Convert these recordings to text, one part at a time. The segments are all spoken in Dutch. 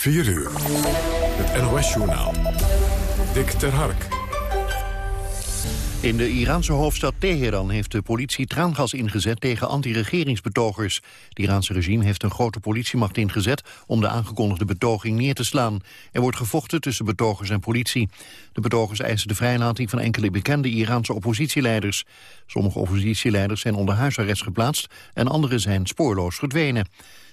4 uur. Het NOS-journaal. Dick ter Hark. In de Iraanse hoofdstad Teheran heeft de politie traangas ingezet tegen anti-regeringsbetogers. Het Iraanse regime heeft een grote politiemacht ingezet om de aangekondigde betoging neer te slaan. Er wordt gevochten tussen betogers en politie. De betogers eisen de vrijlating van enkele bekende Iraanse oppositieleiders. Sommige oppositieleiders zijn onder huisarrest geplaatst en anderen zijn spoorloos verdwenen.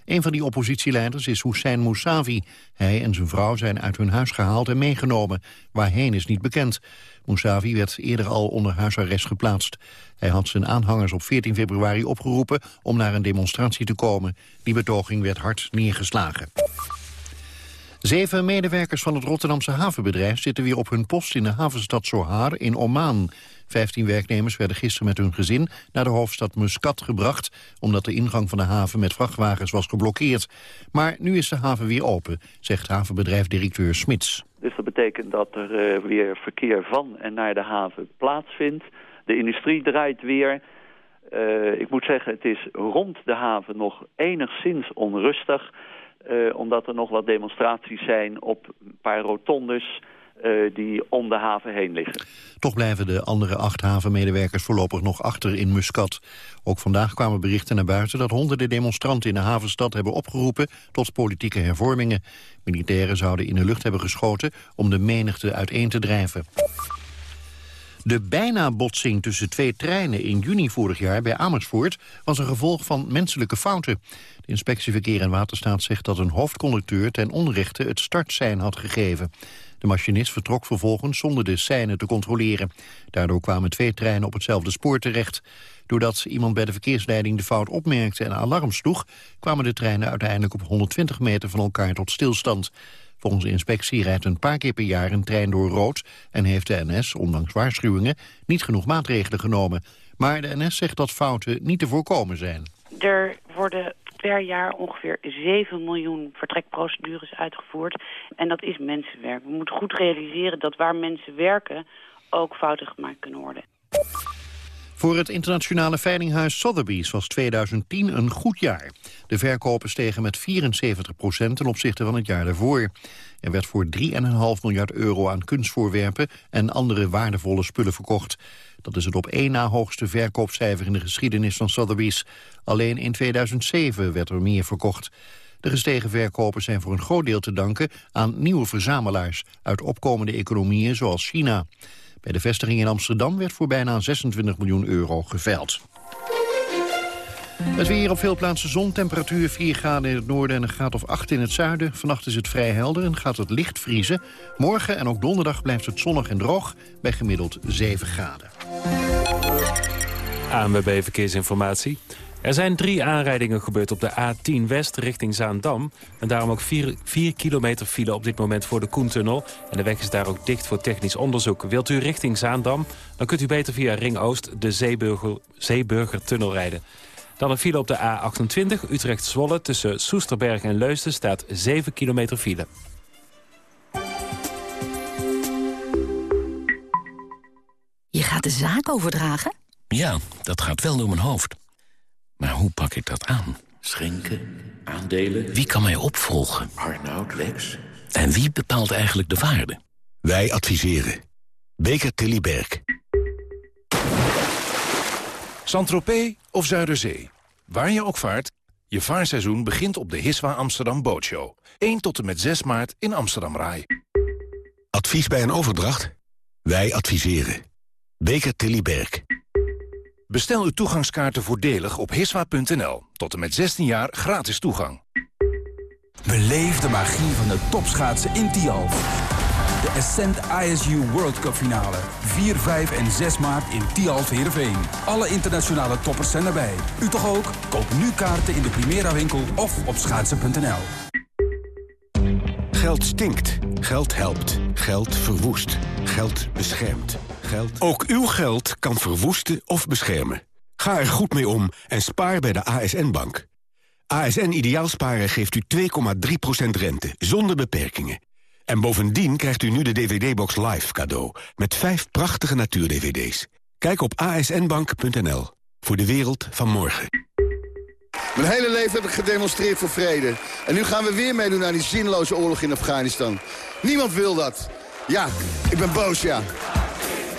Een van die oppositieleiders is Hussein Mousavi. Hij en zijn vrouw zijn uit hun huis gehaald en meegenomen. Waarheen is niet bekend. Mousavi werd eerder al onder huisarrest geplaatst. Hij had zijn aanhangers op 14 februari opgeroepen om naar een demonstratie te komen. Die betoging werd hard neergeslagen. Zeven medewerkers van het Rotterdamse havenbedrijf zitten weer op hun post in de havenstad Sohar in Oman. Vijftien werknemers werden gisteren met hun gezin naar de hoofdstad Muscat gebracht... omdat de ingang van de haven met vrachtwagens was geblokkeerd. Maar nu is de haven weer open, zegt havenbedrijf-directeur Smits. Dus dat betekent dat er uh, weer verkeer van en naar de haven plaatsvindt. De industrie draait weer. Uh, ik moet zeggen, het is rond de haven nog enigszins onrustig... Uh, omdat er nog wat demonstraties zijn op een paar rotondes... Uh, die om de haven heen liggen. Toch blijven de andere acht havenmedewerkers voorlopig nog achter in Muscat. Ook vandaag kwamen berichten naar buiten dat honderden demonstranten in de havenstad hebben opgeroepen tot politieke hervormingen. Militairen zouden in de lucht hebben geschoten om de menigte uiteen te drijven. De bijna-botsing tussen twee treinen in juni vorig jaar bij Amersfoort was een gevolg van menselijke fouten. De inspectie Verkeer en Waterstaat zegt dat een hoofdconducteur ten onrechte het startsein had gegeven. De machinist vertrok vervolgens zonder de seinen te controleren. Daardoor kwamen twee treinen op hetzelfde spoor terecht. Doordat iemand bij de verkeersleiding de fout opmerkte en alarm sloeg... kwamen de treinen uiteindelijk op 120 meter van elkaar tot stilstand. Volgens de inspectie rijdt een paar keer per jaar een trein door rood... en heeft de NS, ondanks waarschuwingen, niet genoeg maatregelen genomen. Maar de NS zegt dat fouten niet te voorkomen zijn. Er worden per jaar ongeveer 7 miljoen vertrekprocedures uitgevoerd. En dat is mensenwerk. We moeten goed realiseren dat waar mensen werken ook fouten gemaakt kunnen worden. Voor het internationale veilinghuis Sotheby's was 2010 een goed jaar. De verkopen stegen met 74 procent ten opzichte van het jaar daarvoor. Er werd voor 3,5 miljard euro aan kunstvoorwerpen en andere waardevolle spullen verkocht. Dat is het op één na hoogste verkoopcijfer in de geschiedenis van Sotheby's. Alleen in 2007 werd er meer verkocht. De gestegen verkopen zijn voor een groot deel te danken aan nieuwe verzamelaars uit opkomende economieën zoals China. Bij de vestiging in Amsterdam werd voor bijna 26 miljoen euro geveild. Het weer op veel plaatsen zon, temperatuur 4 graden in het noorden en een graad of 8 in het zuiden. Vannacht is het vrij helder en gaat het licht vriezen. Morgen en ook donderdag blijft het zonnig en droog bij gemiddeld 7 graden. ANWB Verkeersinformatie. Er zijn drie aanrijdingen gebeurd op de A10 West richting Zaandam. En daarom ook 4 kilometer file op dit moment voor de Koentunnel. En de weg is daar ook dicht voor technisch onderzoek. Wilt u richting Zaandam, dan kunt u beter via Ring Oost de Zeeburger, Zeeburgertunnel rijden. Dan een file op de A28 Utrecht-Zwolle tussen Soesterberg en Leusden staat 7 kilometer file. Je gaat de zaak overdragen? Ja, dat gaat wel door mijn hoofd. Maar hoe pak ik dat aan? Schenken, aandelen... Wie kan mij opvolgen? Arnoud, Lex... En wie bepaalt eigenlijk de waarde? Wij adviseren. Beker Tilly Berg. Saint-Tropez of Zuiderzee. Waar je ook vaart, je vaarseizoen begint op de Hiswa Amsterdam Bootshow. 1 tot en met 6 maart in Amsterdam Rai. Advies bij een overdracht? Wij adviseren. Beker Tilly Berg. Bestel uw toegangskaarten voordelig op hiswa.nl. Tot en met 16 jaar gratis toegang. Beleef de magie van de topschaatsen in Tialf. De Ascent ISU World Cup finale. 4, 5 en 6 maart in Tialf Heerenveen. Alle internationale toppers zijn erbij. U toch ook? Koop nu kaarten in de Primera winkel of op schaatsen.nl. Geld stinkt. Geld helpt. Geld verwoest. Geld beschermt. Geld... Ook uw geld kan verwoesten of beschermen. Ga er goed mee om en spaar bij de ASN-bank. ASN Ideaalsparen geeft u 2,3% rente, zonder beperkingen. En bovendien krijgt u nu de DVD-box Live cadeau... met vijf prachtige natuur-DVD's. Kijk op asnbank.nl voor de wereld van morgen. Mijn hele leven heb ik gedemonstreerd voor vrede. En nu gaan we weer meedoen aan die zinloze oorlog in Afghanistan. Niemand wil dat. Ja, ik ben boos, ja.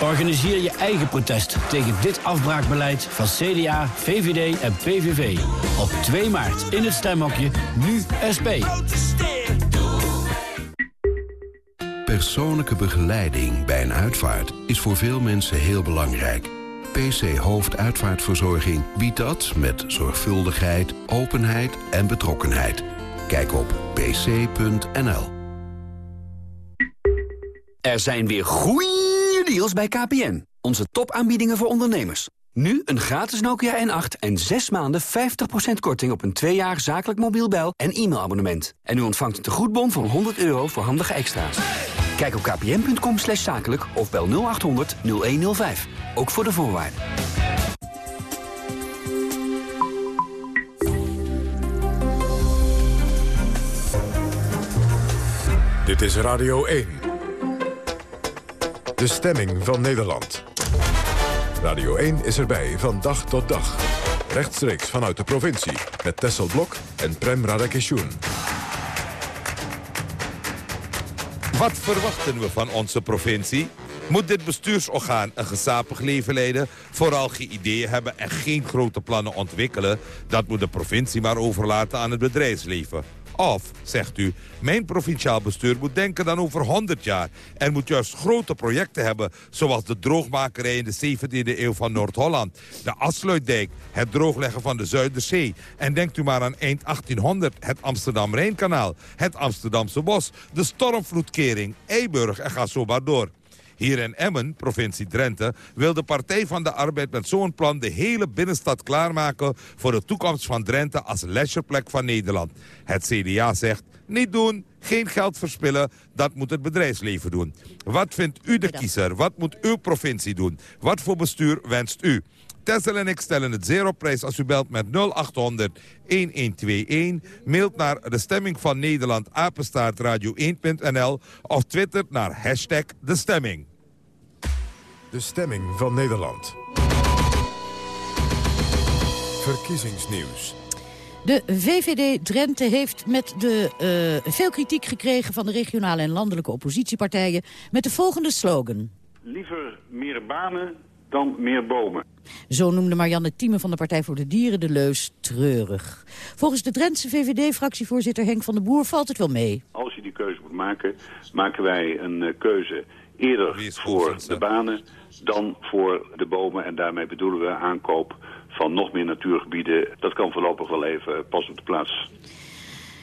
Organiseer je eigen protest tegen dit afbraakbeleid van CDA, VVD en PVV. Op 2 maart in het stemhokje Nu SP. Persoonlijke begeleiding bij een uitvaart is voor veel mensen heel belangrijk. PC Hoofduitvaartverzorging biedt dat met zorgvuldigheid, openheid en betrokkenheid. Kijk op pc.nl. Er zijn weer goeie deals bij KPN. Onze topaanbiedingen voor ondernemers. Nu een gratis Nokia N8 en 6 maanden 50% korting op een 2 jaar zakelijk mobiel bel- en e-mailabonnement. En u ontvangt een tegoedbon van 100 euro voor handige extra's. Kijk op kpn.com slash zakelijk of bel 0800 0105. Ook voor de voorwaarden. Dit is Radio 1. De stemming van Nederland. Radio 1 is erbij van dag tot dag. Rechtstreeks vanuit de provincie. Met Tessel Blok en Prem Radakeshun. Wat verwachten we van onze provincie? Moet dit bestuursorgaan een gezapig leven leiden, vooral geen ideeën hebben en geen grote plannen ontwikkelen? Dat moet de provincie maar overlaten aan het bedrijfsleven. Of, zegt u, mijn provinciaal bestuur moet denken dan over 100 jaar... en moet juist grote projecten hebben... zoals de droogmakerij in de 17e eeuw van Noord-Holland... de Afsluitdijk, het droogleggen van de Zuiderzee... en denkt u maar aan eind 1800 het Amsterdam-Rijnkanaal... het Amsterdamse Bos, de stormvloedkering, Eiburg. En ga zo maar door. Hier in Emmen, provincie Drenthe, wil de Partij van de Arbeid met zo'n plan de hele binnenstad klaarmaken voor de toekomst van Drenthe als leisureplek van Nederland. Het CDA zegt, niet doen, geen geld verspillen, dat moet het bedrijfsleven doen. Wat vindt u de kiezer? Wat moet uw provincie doen? Wat voor bestuur wenst u? Tessel en ik stellen het zeer op prijs als u belt met 0800 1121. Mailt naar de stemming van Nederland apenstaartradio1.nl of twittert naar hashtag de stemming. De stemming van Nederland. Verkiezingsnieuws. De VVD Drenthe heeft met de, uh, veel kritiek gekregen van de regionale en landelijke oppositiepartijen met de volgende slogan. Liever meer banen dan meer bomen. Zo noemde Marianne Thieme van de Partij voor de Dieren de leus treurig. Volgens de Drentse VVD-fractievoorzitter Henk van den Boer valt het wel mee. Als je die keuze moet maken, maken wij een uh, keuze eerder voor de banen dan voor de bomen. En daarmee bedoelen we aankoop van nog meer natuurgebieden. Dat kan voorlopig wel even pas op de plaats.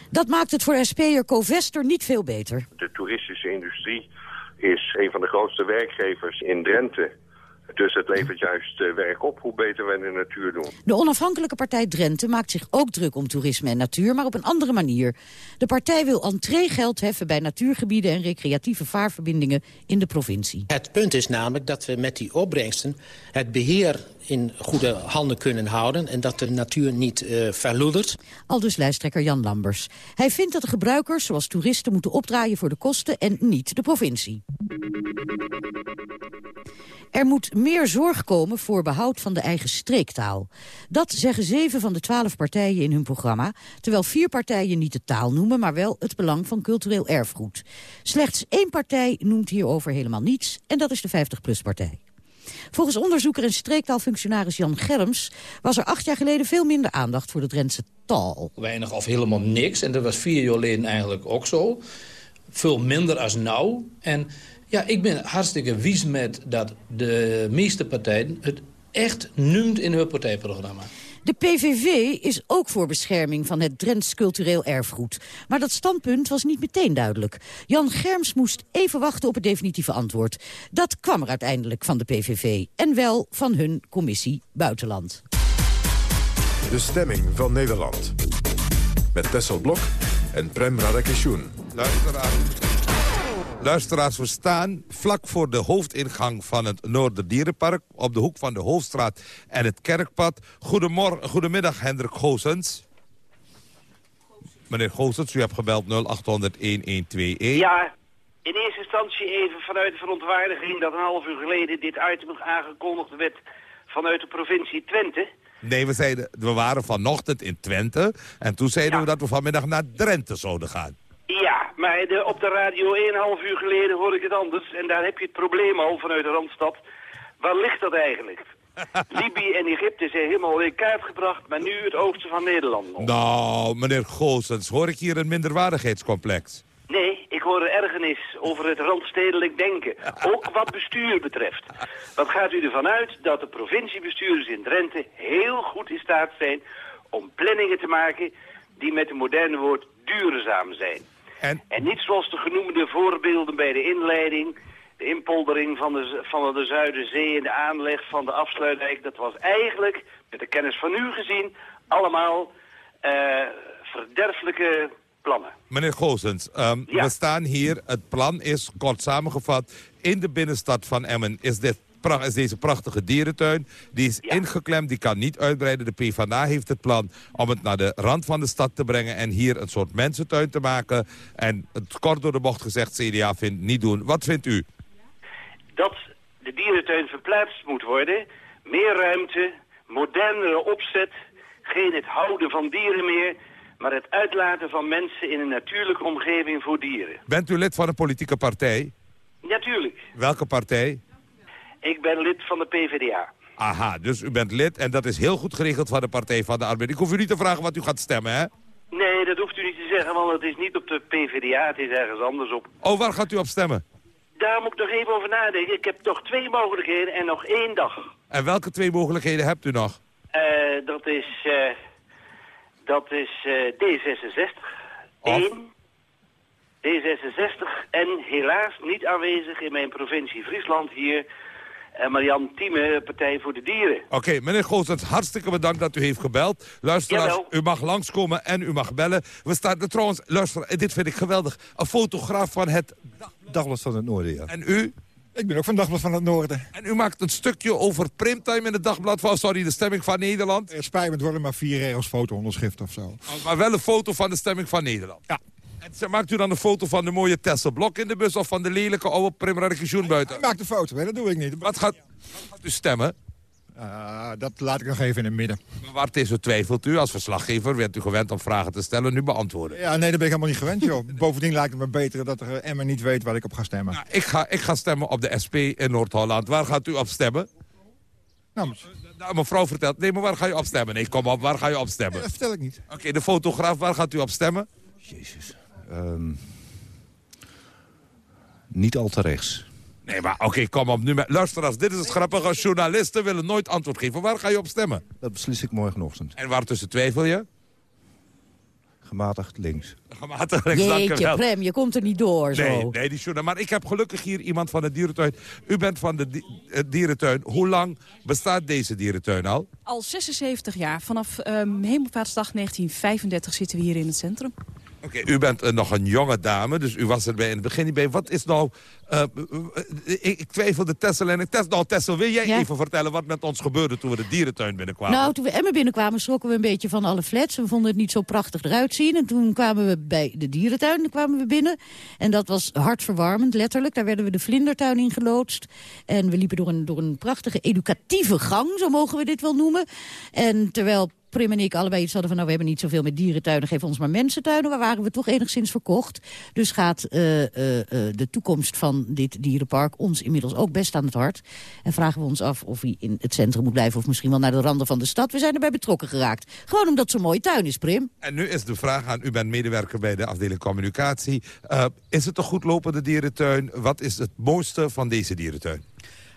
Dat maakt het voor SP'er Covester niet veel beter. De toeristische industrie is een van de grootste werkgevers in Drenthe. Dus het levert juist uh, werk op hoe beter wij de natuur doen. De onafhankelijke partij Drenthe maakt zich ook druk om toerisme en natuur, maar op een andere manier. De partij wil entreegeld heffen bij natuurgebieden en recreatieve vaarverbindingen in de provincie. Het punt is namelijk dat we met die opbrengsten het beheer in goede handen kunnen houden... en dat de natuur niet uh, verloedert. Al dus lijsttrekker Jan Lambers. Hij vindt dat de gebruikers, zoals toeristen, moeten opdraaien voor de kosten... en niet de provincie. Er moet meer zorg komen voor behoud van de eigen streektaal. Dat zeggen zeven van de twaalf partijen in hun programma... terwijl vier partijen niet de taal noemen... maar wel het belang van cultureel erfgoed. Slechts één partij noemt hierover helemaal niets... en dat is de 50PLUS-partij. Volgens onderzoeker en streektaalfunctionaris Jan Germs... was er acht jaar geleden veel minder aandacht voor de Drentse taal. Weinig of helemaal niks. En dat was vier jaar geleden eigenlijk ook zo. Veel minder als nou. En ja, ik ben hartstikke wies met dat de meeste partijen... het echt noemt in hun partijprogramma. De PVV is ook voor bescherming van het Drents cultureel erfgoed. Maar dat standpunt was niet meteen duidelijk. Jan Germs moest even wachten op het definitieve antwoord. Dat kwam er uiteindelijk van de PVV. En wel van hun commissie Buitenland. De stemming van Nederland. Met Tessel Blok en Prem Radakishun. Luisteraars. Luisteraars, we staan vlak voor de hoofdingang van het Noorderdierenpark... op de hoek van de Hoofdstraat en het Kerkpad. Goedemorgen, goedemiddag, Hendrik Goosens. Meneer Goosens, u hebt gebeld 0800-1121. Ja, in eerste instantie even vanuit de verontwaardiging... dat een half uur geleden dit item aangekondigd werd vanuit de provincie Twente. Nee, we, zeiden, we waren vanochtend in Twente. En toen zeiden we dat we vanmiddag naar Drenthe zouden gaan. Maar de, op de radio 1,5 uur geleden hoorde ik het anders. En daar heb je het probleem al vanuit de Randstad. Waar ligt dat eigenlijk? Libië en Egypte zijn helemaal in kaart gebracht, maar nu het oosten van Nederland nog. Nou, meneer Goossens, hoor ik hier een minderwaardigheidscomplex? Nee, ik hoor ergernis over het randstedelijk denken. Ook wat bestuur betreft. Wat gaat u ervan uit dat de provinciebestuurders in Drenthe heel goed in staat zijn om planningen te maken die met een moderne woord duurzaam zijn. En, en niet zoals de genoemde voorbeelden bij de inleiding, de inpoldering van de, van de Zuiderzee en de aanleg van de afsluitdijk. Dat was eigenlijk, met de kennis van u gezien, allemaal uh, verderfelijke plannen. Meneer Goosens, um, we staan hier. Het plan is, kort samengevat, in de binnenstad van Emmen is, dit, is deze prachtige dierentuin. Die is ingeklemd, die kan niet uitbreiden. De PvdA heeft het plan om het naar de rand van de stad te brengen... en hier een soort mensentuin te maken. En het kort door de bocht gezegd, CDA vindt niet doen. Wat vindt u? Dat de dierentuin verplaatst moet worden. Meer ruimte, modernere opzet, geen het houden van dieren meer maar het uitlaten van mensen in een natuurlijke omgeving voor dieren. Bent u lid van een politieke partij? Natuurlijk. Welke partij? Ik ben lid van de PvdA. Aha, dus u bent lid en dat is heel goed geregeld van de Partij van de Arbeid. Ik hoef u niet te vragen wat u gaat stemmen, hè? Nee, dat hoeft u niet te zeggen, want het is niet op de PvdA, het is ergens anders op. Oh, waar gaat u op stemmen? Daar moet ik nog even over nadenken. Ik heb nog twee mogelijkheden en nog één dag. En welke twee mogelijkheden hebt u nog? Uh, dat is... Uh, dat is uh, D66. Of? 1. D66 en helaas niet aanwezig in mijn provincie Friesland hier... Uh, Marianne Thieme, Partij voor de Dieren. Oké, okay, meneer Goossens, hartstikke bedankt dat u heeft gebeld. Luisteraars, Jawel. u mag langskomen en u mag bellen. We staan er trouwens, luister, dit vind ik geweldig. Een fotograaf van het... Dagblad van het Noorden, ja. En u? Ik ben ook van Dagblad van het Noorden. En u maakt een stukje over primtime in het Dagblad van, sorry, de stemming van Nederland? Er spijt me, het worden maar vier regels foto-onderschrift of zo. Maar wel een foto van de stemming van Nederland? Ja. En maakt u dan een foto van de mooie Tessel Blok in de bus... of van de lelijke oude Prim Radikation buiten? Ik maak de foto, hè? dat doe ik niet. Wat gaat, wat gaat u stemmen? Uh, dat laat ik nog even in het midden. Maar waar tegen twijfelt u? Als verslaggever werd u gewend om vragen te stellen, nu beantwoorden. Ja, nee, dat ben ik helemaal niet gewend, joh. Bovendien lijkt het me beter dat er Emma niet weet waar ik op ga stemmen. Nou, ik, ga, ik ga stemmen op de SP in Noord-Holland. Waar gaat u op stemmen? Nou, nou, mevrouw vertelt, nee, maar waar ga je op stemmen? Nee, kom op, waar ga je op stemmen? Nee, dat vertel ik niet. Oké, okay, de fotograaf, waar gaat u op stemmen? Jezus. Um, niet al te rechts. Nee, maar oké, okay, kom op. Nu met, luister, als dit is het grappige. Journalisten willen nooit antwoord geven. Waar ga je op stemmen? Dat beslis ik morgenochtend. En waar tussen twijfel je? Gematigd links. Gematigd links, Jeetje, Prem, je komt er niet door zo. Nee, nee die journal. Maar ik heb gelukkig hier iemand van de dierentuin. U bent van de di dierentuin. Hoe lang bestaat deze dierentuin al? Al 76 jaar. Vanaf um, Hemelvaartsdag 1935 zitten we hier in het centrum. Okay, u bent uh, nog een jonge dame, dus u was er bij in het begin niet bij. Wat is nou... Uh, ik, ik twijfelde Tessel en ik... Tess, nou, Tessel, wil jij ja? even vertellen wat met ons gebeurde toen we de dierentuin binnenkwamen? Nou, toen we Emmen binnenkwamen schrokken we een beetje van alle flats. We vonden het niet zo prachtig eruit zien. En toen kwamen we bij de dierentuin kwamen we binnen. En dat was hartverwarmend, letterlijk. Daar werden we de vlindertuin in geloodst. En we liepen door een, door een prachtige educatieve gang, zo mogen we dit wel noemen. En terwijl Prim en ik allebei iets hadden van... nou, we hebben niet zoveel met dierentuinen, geef ons maar mensentuinen. Waar waren we toch enigszins verkocht. Dus gaat uh, uh, uh, de toekomst van dit dierenpark ons inmiddels ook best aan het hart. En vragen we ons af of hij in het centrum moet blijven... of misschien wel naar de randen van de stad. We zijn erbij betrokken geraakt. Gewoon omdat zo'n mooie tuin is, Prim. En nu is de vraag aan, u bent medewerker bij de afdeling communicatie. is het een goed lopende dierentuin? Wat is het mooiste van deze dierentuin?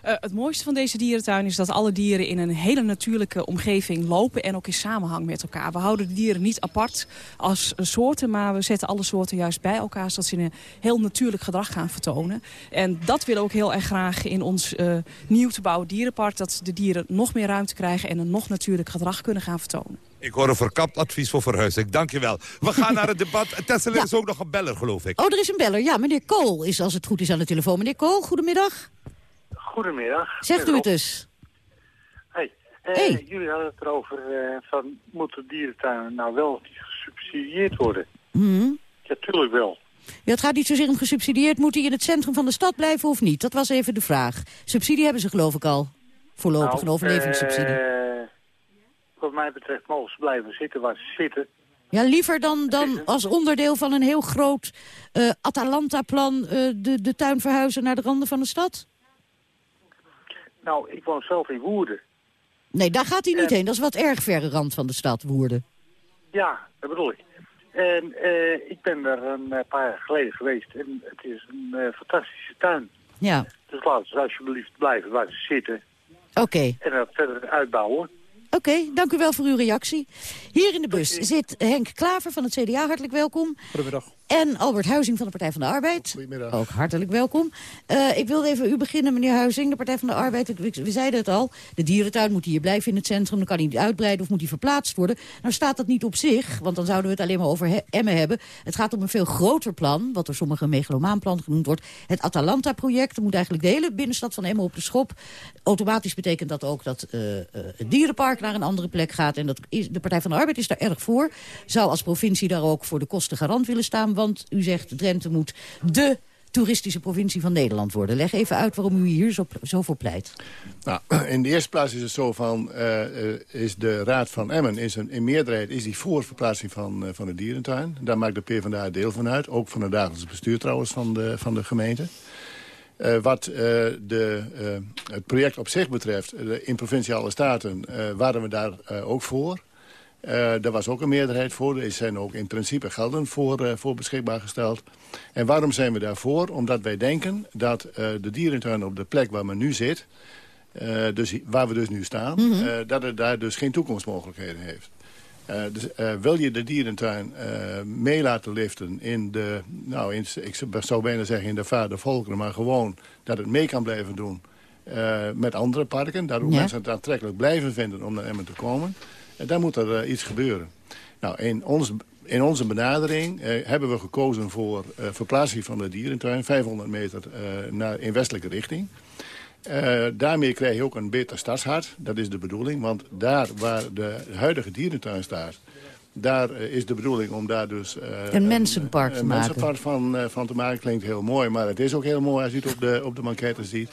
Uh, het mooiste van deze dierentuin is dat alle dieren in een hele natuurlijke omgeving lopen en ook in samenhang met elkaar. We houden de dieren niet apart als soorten, maar we zetten alle soorten juist bij elkaar, zodat ze een heel natuurlijk gedrag gaan vertonen. En dat willen we ook heel erg graag in ons uh, nieuw te bouwen dierenpark, dat de dieren nog meer ruimte krijgen en een nog natuurlijk gedrag kunnen gaan vertonen. Ik hoor een verkapt advies voor verhuizing. Dankjewel. We gaan naar het debat. Tessel ja. is ook nog een beller, geloof ik. Oh, er is een beller. Ja, meneer Kool is als het goed is aan de telefoon. Meneer Kool, goedemiddag. Goedemiddag. Zegt u het dus. Hey, uh, hey. Jullie hadden het erover uh, van moeten dierentuinen nou wel gesubsidieerd worden? Mm. Ja, tuurlijk wel. Ja, het gaat niet zozeer om gesubsidieerd. Moet hij in het centrum van de stad blijven of niet? Dat was even de vraag. Subsidie hebben ze geloof ik al. Voorlopig nou, een overlevingssubsidie. Uh, wat mij betreft mogen ze blijven zitten waar ze zitten. Ja, liever dan, dan als onderdeel van een heel groot uh, Atalanta-plan... Uh, de, de tuin verhuizen naar de randen van de stad? Nou, ik woon zelf in Woerden. Nee, daar gaat hij niet heen. Dat is wat erg verre rand van de stad, Woerden. Ja, dat bedoel ik. En uh, ik ben er een paar jaar geleden geweest. En het is een fantastische tuin. Ja. Dus laten ze alsjeblieft blijven waar ze zitten. Oké. En dat verder uitbouwen. Oké, dank u wel voor uw reactie. Hier in de bus zit Henk Klaver van het CDA. Hartelijk welkom. Goedemiddag. En Albert Huizing van de Partij van de Arbeid. Goedemiddag. Ook hartelijk welkom. Uh, ik wilde even u beginnen, meneer Huizing, de Partij van de Arbeid. We zeiden het al, de dierentuin moet hier blijven in het centrum. Dan kan hij niet uitbreiden of moet hij verplaatst worden. Nou staat dat niet op zich, want dan zouden we het alleen maar over Emmen hebben. Het gaat om een veel groter plan, wat door sommigen een megalomaanplan genoemd wordt. Het Atalanta-project. Er moet eigenlijk de hele binnenstad van Emmen op de schop. Automatisch betekent dat ook dat uh, uh, het dierenpark naar een andere plek gaat. En dat is, de Partij van de Arbeid is daar erg voor. Zou als provincie daar ook voor de kosten garant willen staan want u zegt Drenthe moet de toeristische provincie van Nederland worden. Leg even uit waarom u hier zo, zo voor pleit. Nou, in de eerste plaats is het zo van... Uh, is de Raad van Emmen is in meerderheid is die voor verplaatsing van, uh, van de dierentuin. Daar maakt de PvdA deel van uit. Ook van het dagelijks bestuur trouwens van de, van de gemeente. Wat de, het project op zich betreft, in provinciale staten waren we daar ook voor. Uh, daar was ook een meerderheid voor. Er zijn ook in principe gelden voor, uh, voor beschikbaar gesteld. En waarom zijn we daarvoor? Omdat wij denken dat uh, de dierentuin op de plek waar men nu zit... dus waar we dus nu staan, mm -hmm. dat het daar dus geen toekomstmogelijkheden heeft. dus, wil je de dierentuin mee laten liften in de... Nou, in, ik zou bijna zeggen in de vader volkeren... maar gewoon dat het mee kan blijven doen met andere parken. Daardoor ja. mensen het aantrekkelijk blijven vinden om naar Emmen te komen... En daar moet er uh, iets gebeuren. Nou, in, ons, in onze benadering uh, hebben we gekozen voor uh, verplaatsing van de dierentuin... 500 meter naar, in westelijke richting. daarmee krijg je ook een beter stadshart. Dat is de bedoeling, want daar waar de huidige dierentuin staat... Daar is de bedoeling om daar dus... een mensenpark een, te een maken. mensenpark van, van te maken. Klinkt heel mooi, maar het is ook heel mooi als je het op de, op de ziet.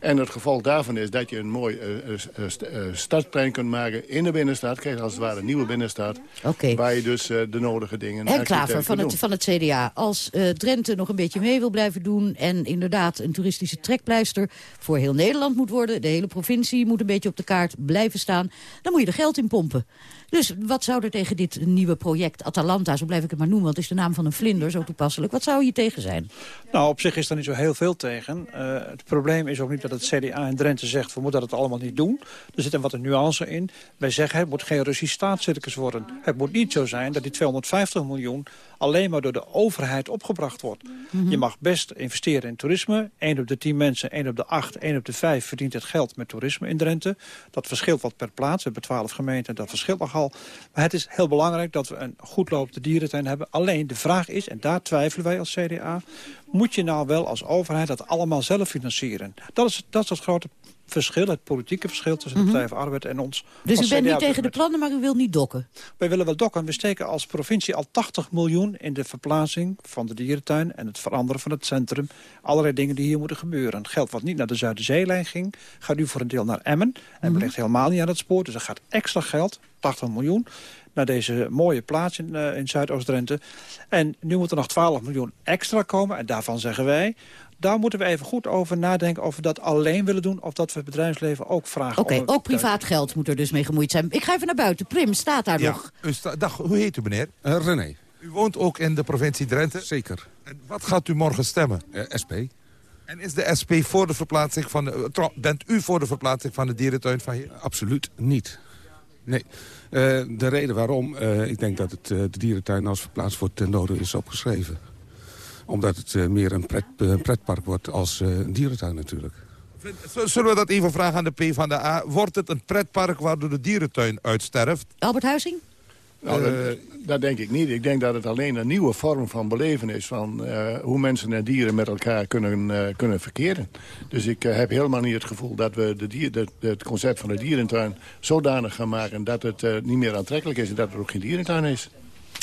En het gevolg daarvan is dat je een mooi uh, uh, uh, stadsplein kunt maken in de binnenstad. Krijg als het ware een nieuwe binnenstad. Okay. Waar je dus de nodige dingen... En Klaver van het, van het CDA. Als Drenthe nog een beetje mee wil blijven doen... en inderdaad een toeristische trekpleister voor heel Nederland moet worden... de hele provincie moet een beetje op de kaart blijven staan... dan moet je er geld in pompen. Dus wat zou er tegen dit nieuwe project Atalanta, zo blijf ik het maar noemen... want het is de naam van een vlinder, zo toepasselijk. Wat zou hier tegen zijn? Nou, op zich is er niet zo heel veel tegen. Uh, het probleem is ook niet dat het CDA in Drenthe zegt... we moeten dat allemaal niet doen. Er zit een wat een nuance in. Wij zeggen, het moet geen Russisch staatscircus worden. Het moet niet zo zijn dat die 250 miljoen alleen maar door de overheid opgebracht wordt. Je mag best investeren in toerisme. 1 op de 10 mensen, 1 op de 8, 1 op de 5 verdient het geld met toerisme in Drenthe. Dat verschilt wat per plaats. We hebben 12 gemeenten, dat verschilt nogal. Maar het is heel belangrijk dat we een goed lopende dierentuin hebben. Alleen de vraag is, en daar twijfelen wij als CDA... moet je nou wel als overheid dat allemaal zelf financieren? Dat is, dat is het grote verschil, het politieke verschil tussen de Partij van Arbeid en ons. Dus u bent niet tegen de plannen, maar u wilt niet dokken? Wij willen wel dokken. We steken als provincie al 80 miljoen in de verplaatsing van de dierentuin... en het veranderen van het centrum. Allerlei dingen die hier moeten gebeuren. Geld wat niet naar de Zuiderzeelijn ging, gaat nu voor een deel naar Emmen. En ligt helemaal niet aan het spoor, dus er gaat extra geld, 80 miljoen naar deze mooie plaats in, uh, in Zuidoost-Drenthe. En nu moet er nog 12 miljoen extra komen. En daarvan zeggen wij, daar moeten we even goed over nadenken of we dat alleen willen doen... of dat we het bedrijfsleven ook vragen. Oké, okay, ook privaat geld moet er dus mee gemoeid zijn. Ik ga even naar buiten. Prim, staat daar ja, nog? Sta dag, hoe heet u meneer? Uh, René. U woont ook in de provincie Drenthe? Zeker. En wat gaat u morgen stemmen? Uh, SP. En is de SP voor de verplaatsing van de... Bent u voor de verplaatsing van de dierentuin van hier? Absoluut niet. Nee. Uh, de reden waarom, uh, ik denk dat het, uh, de dierentuin als verplaatst wordt ten dode is opgeschreven. Omdat het meer een pret, pretpark wordt als een dierentuin natuurlijk. Zullen we dat even vragen aan de PvdA? Wordt het een pretpark waardoor de dierentuin uitsterft? Albert Huizing? Nou, dat, dat, denk ik niet. Ik denk dat het alleen een nieuwe vorm van beleven is... van uh, hoe mensen en dieren met elkaar kunnen, uh, kunnen verkeren. Dus ik heb helemaal niet het gevoel dat we de dier, de, het concept van de dierentuin... zodanig gaan maken dat het niet meer aantrekkelijk is... en dat er ook geen dierentuin is.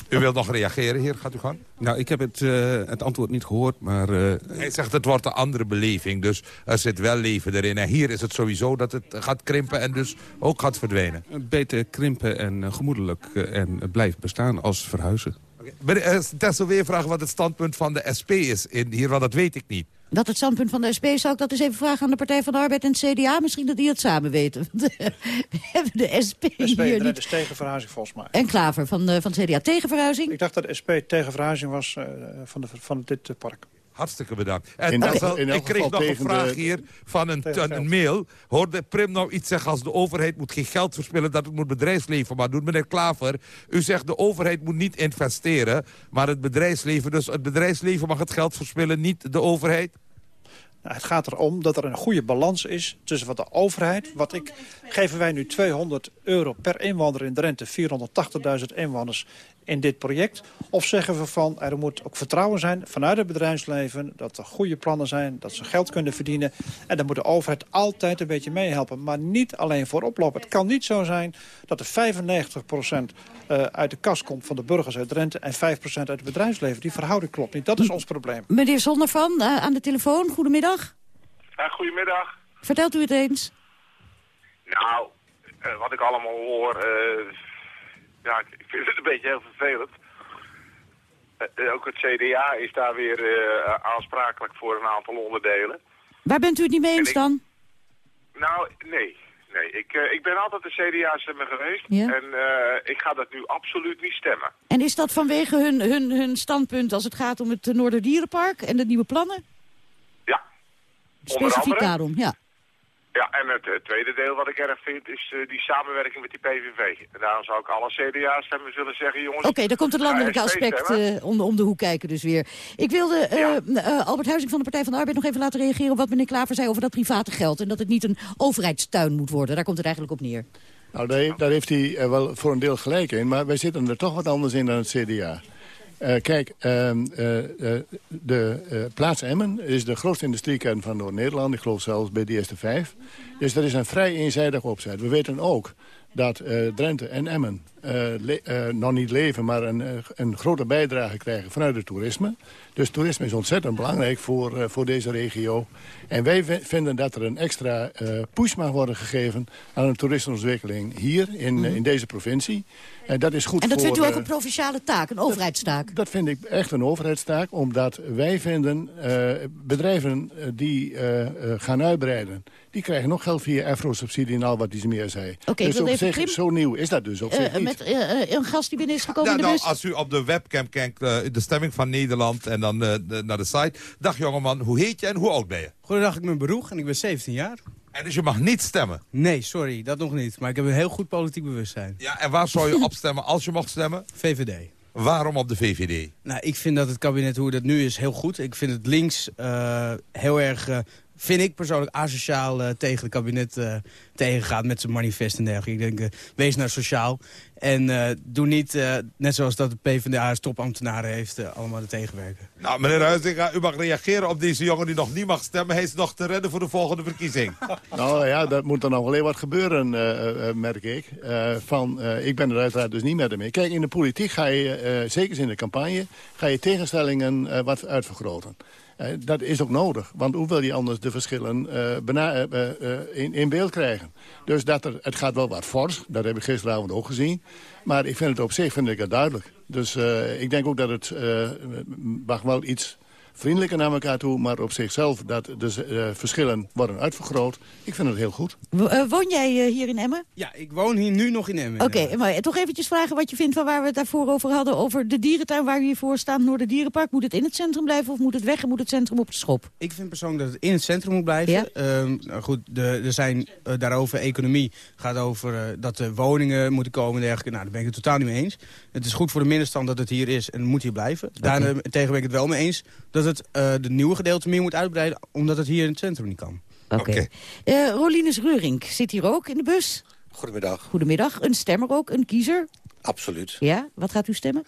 U wilt nog reageren, heer? Gaat u gang? Nou, ik heb het, uh, het antwoord niet gehoord, maar... Uh... Hij zegt het wordt een andere beleving, dus er zit wel leven erin. En hier is het sowieso dat het gaat krimpen en dus ook gaat verdwijnen. Beter krimpen en gemoedelijk en blijft bestaan als verhuizen. Okay. Tessel weer vragen wat het standpunt van de SP is in hier, want dat weet ik niet. Dat het standpunt van de SP zou ik dat eens even vragen aan de Partij van de Arbeid en het CDA. Misschien dat die het samen weten. We hebben de SP, SP hier niet. is tegen verhuizing volgens mij. En Klaver van, de, van het CDA tegen verhuizing? Ik dacht dat de SP tegen verhuizing was uh, van, de, van dit park. Hartstikke bedankt. En ik kreeg nog een vraag hier van een, een, mail. Hoorde Prim nou iets zeggen als de overheid moet geen geld verspillen... dat het moet bedrijfsleven maar doen. Meneer Klaver, u zegt de overheid moet niet investeren... maar het bedrijfsleven. Dus het bedrijfsleven mag het geld verspillen, niet de overheid? Nou, het gaat erom dat er een goede balans is tussen wat de overheid... wat ik, geven wij nu 200 euro per inwoner in Drenthe... 480.000 inwoners in dit project? Of zeggen we van, er moet ook vertrouwen zijn vanuit het bedrijfsleven... dat er goede plannen zijn, dat ze geld kunnen verdienen... en dan moet de overheid altijd een beetje meehelpen. Maar niet alleen voor oplopen. Het kan niet zo zijn dat er 95% uh, uit de kas komt van de burgers uit Drenthe... en 5% uit het bedrijfsleven. Die verhouding klopt niet. Dat is ons probleem. Meneer Zondervan, uh, aan de telefoon. Goedemiddag. Ja, goedemiddag. Vertelt u het eens? Nou, uh, wat ik allemaal hoor ja, ik vind het een beetje heel vervelend. Uh, ook het CDA is daar weer uh, aansprakelijk voor een aantal onderdelen. Waar bent u het niet mee eens dan? Nou, nee. nee. Ik, uh, ik ben altijd een CDA-stemmer geweest. Ja? En ik ga dat nu absoluut niet stemmen. En is dat vanwege hun, hun, hun standpunt als het gaat om het Noorderdierenpark en de nieuwe plannen? Ja. Specifiek daarom, ja. Ja, en het, tweede deel wat ik erg vind is uh, die samenwerking met die PVV. En daarom zou ik alle CDA-stemmen zullen zeggen, jongens... Oké, okay, daar komt het landelijke aspect uh, om, de, om de hoek kijken dus weer. Ik wilde uh, Albert Huizing van de Partij van de Arbeid nog even laten reageren... op wat meneer Klaver zei over dat private geld. En dat het niet een overheidstuin moet worden. Daar komt het eigenlijk op neer. Nou, daar, daar heeft hij wel voor een deel gelijk in. Maar wij zitten er toch wat anders in dan het CDA. Uh, kijk, uh, uh, de plaats Emmen is de grootste industriekern van Noord-Nederland. Ik geloof zelfs bij de eerste vijf. Dus dat is een vrij eenzijdig opzet. We weten ook dat Drenthe en Emmen nog niet leven... maar een, een grote bijdrage krijgen vanuit het toerisme. Dus toerisme is ontzettend belangrijk voor, voor deze regio. En wij vinden dat er een extra push mag worden gegeven... aan de toerismeontwikkeling hier in, mhm. in deze provincie... En dat is goed En dat voor, vindt u ook een provinciale taak, een overheidstaak? Dat, vind ik echt een overheidstaak, omdat wij vinden... Uh, bedrijven eh, die uh, gaan uitbreiden... die krijgen nog geld via EFRO-subsidie en al wat die meer zei. Okay, dus op zich, zo nieuw is dat dus op zich. Met een gast die binnen is gekomen nou, in de nou, Als u op de webcam kijkt, de stemming van Nederland... en dan de, naar de site. Dag jongeman, hoe heet je en hoe oud ben je? Goedendag, ik ben Beroeg en ik ben 17 jaar. En dus je mag niet stemmen? Nee, sorry, dat nog niet. Maar ik heb een heel goed politiek bewustzijn. Ja, en waar zou je op stemmen als je mocht stemmen? VVD. Waarom op de VVD? Nou, ik vind dat het kabinet, hoe dat nu is, heel goed. Ik vind het links uh, heel erg uh, vind ik persoonlijk asociaal uh, tegen het kabinet uh, tegengaat met zijn manifest en dergelijke. Ik denk, uh, wees nou sociaal. En doe niet, net zoals dat de PvdA topambtenaren heeft, allemaal er tegenwerken. Nou, meneer Huizinga, u mag reageren op deze jongen die nog niet mag stemmen. Hij is nog te redden voor de volgende verkiezing. nou ja, dat moet er nog wel even wat gebeuren, merk ik. van, ik ben er uiteraard dus niet met hem mee. Kijk, in de politiek ga je, zeker in de campagne, ga je tegenstellingen wat uitvergroten. Uh, dat is ook nodig, want hoe wil je anders de verschillen uh, in, in, beeld krijgen? Dus dat er, het gaat wel wat fors, dat heb ik gisteravond ook gezien. Maar ik vind het op zich vind ik het duidelijk. Dus ik denk ook dat het mag wel iets vriendelijker naar elkaar toe... maar op zichzelf dat de uh, verschillen worden uitvergroot. Ik vind het heel goed. Uh, woon jij uh, hier in Emmen? Ja, ik woon hier nu nog in Emmen. Oké, maar toch eventjes vragen wat je vindt van waar we het daarvoor over hadden... over de dierentuin waar we hiervoor staan, Noorderdierenpark. Moet het in het centrum blijven of moet het weg en moet het centrum op de schop? Ik vind persoonlijk dat het in het centrum moet blijven. Ja? Ehm, nou goed, de, er zijn daarover economie gaat over dat de woningen moeten komen en dergelijke. Nou, daar ben ik het totaal niet mee eens. Het is goed voor de middenstand dat het hier is en het moet hier blijven. Okay. Daartegen ben ik het wel mee eens dat het uh, de nieuwe gedeelte meer moet uitbreiden... omdat het hier in het centrum niet kan. Oké. Okay. Uh, Rolinus Reurink zit hier ook in de bus. Goedemiddag. Goedemiddag. Een stemmer ook, een kiezer? Absoluut. Ja? Wat gaat u stemmen?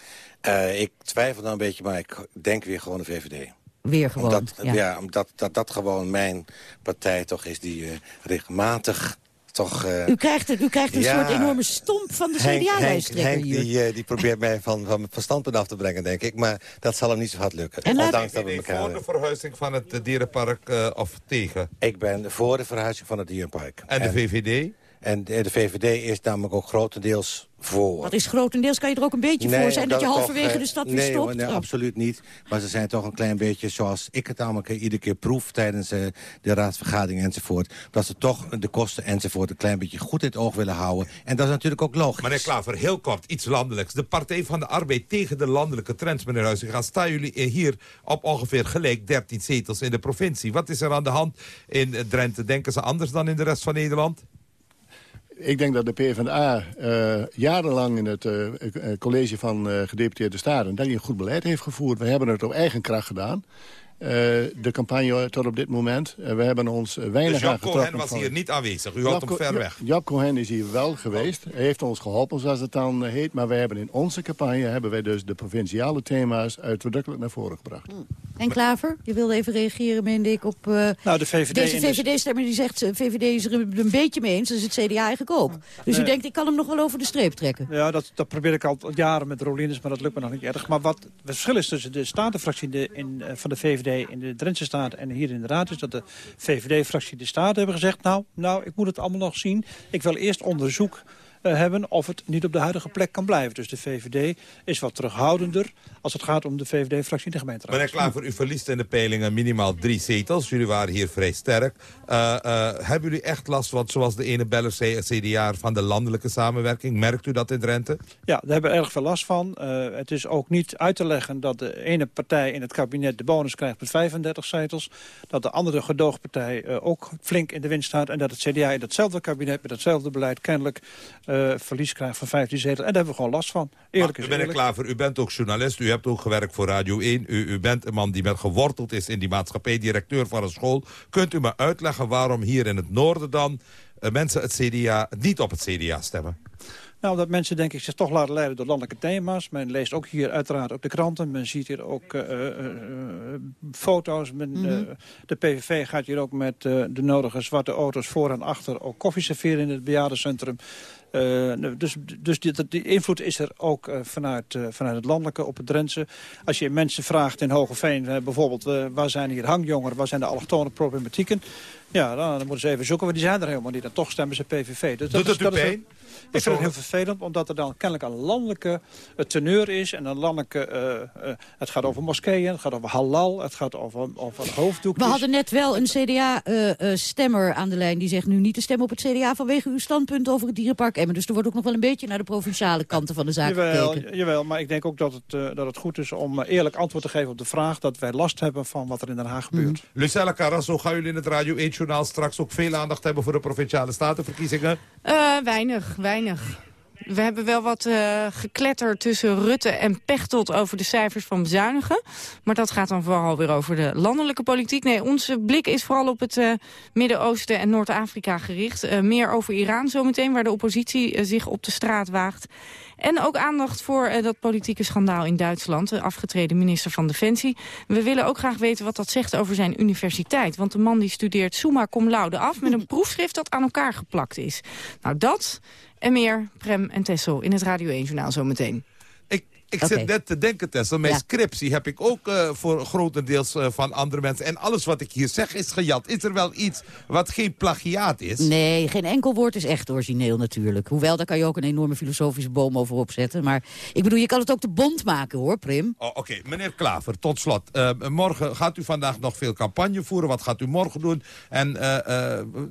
Uh, ik twijfel dan een beetje, maar ik denk weer gewoon de VVD. Weer gewoon, omdat, ja. ja. omdat dat, dat gewoon mijn partij toch is die uh, regelmatig toch... Uh... U krijgt, u krijgt een soort enorme stomp van de CDA-lijsttrekker Henk die, uh, die probeert mij van, van mijn verstandpunt af te brengen, denk ik. Maar dat zal hem niet zo hard lukken. En Ondanks dat we elkaar... voor de verhuizing van het dierenpark uh, of tegen? Ik ben voor de verhuizing van het dierenpark. En de VVD? En de, de VVD is namelijk ook grotendeels voor. Wat is grotendeels? Kan je er ook een beetje voor zijn dat, je halverwege de stad weer stopt? Nee, absoluut niet. Maar ze zijn toch een klein beetje zoals ik het allemaal iedere keer proef... tijdens uh, de raadsvergadering enzovoort. Dat ze toch de kosten enzovoort een klein beetje goed in het oog willen houden. En dat is natuurlijk ook logisch. Meneer Klaver, heel kort, iets landelijks. De Partij van de Arbeid tegen de landelijke trends, meneer Huizinga. Staan jullie hier op ongeveer gelijk 13 zetels in de provincie. Wat is er aan de hand in Drenthe? Denken ze anders dan in de rest van Nederland? Ik denk dat de PvdA uh, jarenlang in het uh, college van gedeputeerde staten... dat een goed beleid heeft gevoerd. We hebben het op eigen kracht gedaan. Uh, de campagne tot op dit moment. Uh, we hebben ons weinig dus Job Cohen was hier niet aanwezig. U had hem ver weg. Job Cohen is hier wel geweest. Hij heeft ons geholpen, zoals het dan heet. Maar wij hebben in onze campagne hebben wij dus de provinciale thema's uitdrukkelijk naar voren gebracht. Hmm. En Klaver, je wilde even reageren, meende ik, op uh, nou, de VVD deze VVD-stemmer die zegt... VVD is er een beetje mee eens, is het CDA eigenlijk ook. Dus nee. u denkt, ik kan hem nog wel over de streep trekken. Ja, dat, dat probeer ik al jaren met Rolines, maar dat lukt me nog niet erg. Maar wat het verschil is tussen de statenfractie de, in, van de VVD in de Drentse Staat en hier in de Raad... is dat de VVD-fractie de Staat hebben gezegd... nou, nou, ik moet het allemaal nog zien. Ik wil eerst onderzoek uh, hebben of het niet op de huidige plek kan blijven. Dus de VVD is wat terughoudender als het gaat om de VVD-fractie in de gemeenteraad. Meneer Klaver, u verliest in de peilingen minimaal drie zetels. Jullie waren hier vrij sterk. Uh, uh, hebben jullie echt last, want zoals de ene beller zei, het CDA van de landelijke samenwerking? Merkt u dat in Drenthe? Ja, daar hebben we erg veel last van. het is ook niet uit te leggen dat de ene partij in het kabinet de bonus krijgt met 35 zetels. Dat de andere gedoogpartij ook flink in de wind staat. En dat het CDA in datzelfde kabinet met hetzelfde beleid kennelijk uh, verlies krijgt van 15 zetels. En daar hebben we gewoon last van. Eerlijk maar, is eerlijk. Klaver, u bent ook journalist. U hebt ook gewerkt voor Radio 1. U, u bent een man die met geworteld is in die maatschappij. Directeur van een school. Kunt u me uitleggen waarom hier in het noorden dan... Uh, mensen het CDA niet op het CDA stemmen? Nou, dat mensen denk ik zich toch laten leiden door landelijke thema's. Men leest ook hier uiteraard op de kranten. Men ziet hier ook uh, uh, foto's. Men, mm -hmm. de PVV gaat hier ook met de nodige zwarte auto's voor en achter... ook koffie serveren in het bejaardencentrum. Uh, dus dus die, die, invloed is er ook uh, vanuit, uh, vanuit het landelijke op het Drentse. Als je mensen vraagt in Hogeveen, bijvoorbeeld... waar zijn hier hangjongeren, waar zijn de allochtone problematieken... Ja, dan, dan, moeten ze even zoeken, maar die zijn er helemaal niet. En toch stemmen ze PVV. Dus dat Doet is, dat u pijn? Ik vind het heel vervelend, omdat er dan kennelijk een landelijke teneur is. En een landelijke, uh, uh, het gaat over moskeeën, het gaat over halal, het gaat over, over hoofddoekjes. We hadden net wel een CDA-stemmer uh, aan de lijn die zegt nu niet te stemmen op het CDA vanwege uw standpunt over het dierenpark Emmen. Dus er wordt ook nog wel een beetje naar de provinciale kanten van de zaak jawel, gekeken. Jawel, maar ik denk ook dat het, dat het goed is om eerlijk antwoord te geven op de vraag dat wij last hebben van wat er in Den Haag gebeurt. Mm -hmm. Lucella Carrasso, gaan jullie in het Radio 1-journaal straks ook veel aandacht hebben voor de provinciale statenverkiezingen? weinig, weinig. We hebben wel wat uh, gekletterd tussen Rutte en Pechtold over de cijfers van bezuinigen. Maar dat gaat dan vooral weer over de landelijke politiek. Nee, onze blik is vooral op het uh, Midden-Oosten en Noord-Afrika gericht. Uh, meer over Iran zometeen, waar de oppositie zich op de straat waagt. En ook aandacht voor dat politieke schandaal in Duitsland. De afgetreden minister van Defensie. We willen ook graag weten wat dat zegt over zijn universiteit. Want de man die studeert summa cum laude af... met een proefschrift dat aan elkaar geplakt is. Nou, dat en meer Prem en Tessel in het Radio 1-journaal zometeen. Ik okay. zit net te denken, Tessel. Mijn ja. scriptie heb ik ook uh, voor grotendeels uh, van andere mensen. En alles wat ik hier zeg is gejat. Is er wel iets wat geen plagiaat is? Nee, geen enkel woord is echt origineel natuurlijk. Hoewel, daar kan je ook een enorme filosofische boom over opzetten. Maar ik bedoel, je kan het ook te bond maken hoor, Prim. Oh, Oké, okay. meneer Klaver, tot slot. Uh, morgen gaat u vandaag nog veel campagne voeren. Wat gaat u morgen doen? En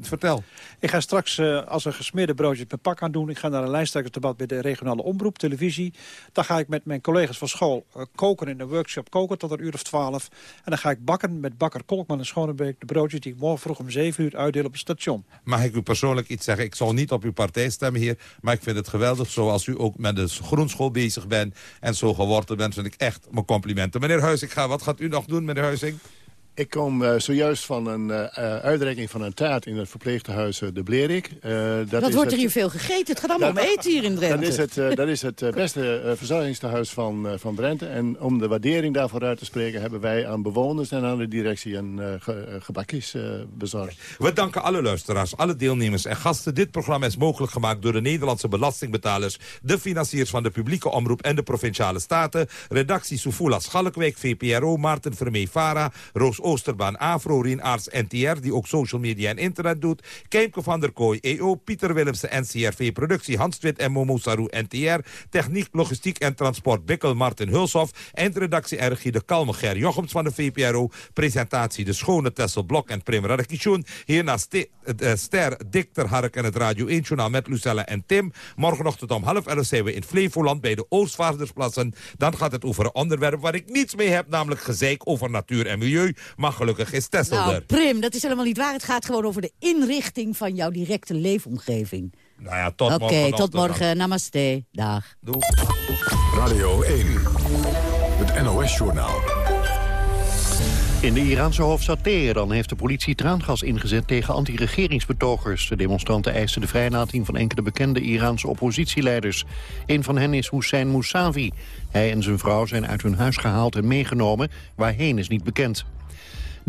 vertel. Ik ga straks als een gesmeerde broodje met pak aan doen. Ik ga naar een lijsttrekkersdebat bij de regionale omroep, televisie. Dan ga ik met mijn collega's van school uh, koken in een workshop koken tot een uur of twaalf. En dan ga ik bakken met bakker Kolkman in Schonebeek de broodjes die ik morgen vroeg om zeven uur uitdeel op het station. Mag ik u persoonlijk iets zeggen? Ik zal niet op uw partij stemmen hier, maar ik vind het geweldig zoals u ook met de groenschool bezig bent en zo geworteld bent, vind ik echt mijn complimenten. Meneer Huizing, wat gaat u nog doen, meneer Huizing? Ik kom uh, zojuist van een uh, uitreiking van een taart in het verpleeghuis De Blerik. dat Wat wordt er hier veel gegeten? Het gaat allemaal om eten hier in Drenthe. Dat is het, dat is het beste verzorgingstehuis van, van Drenthe. En om de waardering daarvoor uit te spreken... hebben wij aan bewoners en aan de directie een ge, gebakjes bezorgd. We danken alle luisteraars, alle deelnemers en gasten. Dit programma is mogelijk gemaakt door de Nederlandse belastingbetalers... de financiers van de publieke omroep en de Provinciale Staten... redactie Soufoulas Schalkwijk, VPRO, Maarten Vermee-Vara... Roos Oosterbaan, Afro, Aarts, NTR... die ook social media en internet doet... Keimke van der Kooi, EO, Pieter Willemsen, NCRV Productie... Hans Twit en Momo Saru, NTR... Techniek, Logistiek en Transport, Bikkel, Martin Hulshoff... eindredactie en de Kalme Ger Jochems van de VPRO... presentatie de Schone Tessel Blok en Prim Radakishun... hierna uh, Ster, Dikter, Hark en het Radio 1-journaal met Lucella en Tim. Morgenochtend om half elf zijn we in Flevoland bij de Oostvaardersplassen. Dan gaat het over een onderwerp waar ik niets mee heb... namelijk gezeik over natuur en milieu. Maar gelukkig is Tessel nou, er. Prim, dat is helemaal niet waar. Het gaat gewoon over de inrichting van jouw directe leefomgeving. Nou ja, tot Oké, morgen. tot morgen. Namaste. Dag. Doeg. Radio 1. Het NOS-journaal. In de Iraanse hoofdstad Teheran heeft de politie traangas ingezet tegen anti-regeringsbetogers. De demonstranten eisten de vrijlating van enkele bekende Iraanse oppositieleiders. Een van hen is Hussein Mousavi. Hij en zijn vrouw zijn uit hun huis gehaald en meegenomen. Waarheen is niet bekend.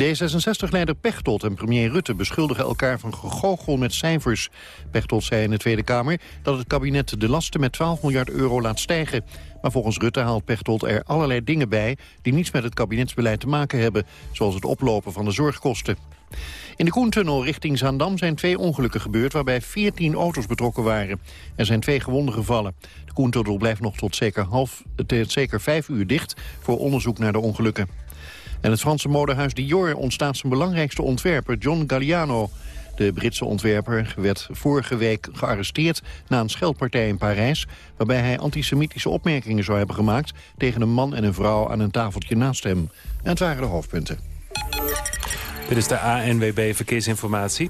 D66-leider Pechtold en premier Rutte beschuldigen elkaar van gegoochel met cijfers. Pechtold zei in de Tweede Kamer dat het kabinet de lasten met 12 miljard euro laat stijgen. Maar volgens Rutte haalt Pechtold er allerlei dingen bij... die niets met het kabinetsbeleid te maken hebben... zoals het oplopen van de zorgkosten. In de Koentunnel richting Zaandam zijn twee ongelukken gebeurd... waarbij 14 auto's betrokken waren. Er zijn twee gewonden gevallen. De Koentunnel blijft nog tot zeker, half, tot zeker vijf uur dicht... voor onderzoek naar de ongelukken. En het Franse modehuis Dior ontstaat zijn belangrijkste ontwerper, John Galliano. De Britse ontwerper werd vorige week gearresteerd na een scheldpartij in Parijs... waarbij hij antisemitische opmerkingen zou hebben gemaakt... tegen een man en een vrouw aan een tafeltje naast hem. En het waren de hoofdpunten. Dit is de ANWB Verkeersinformatie.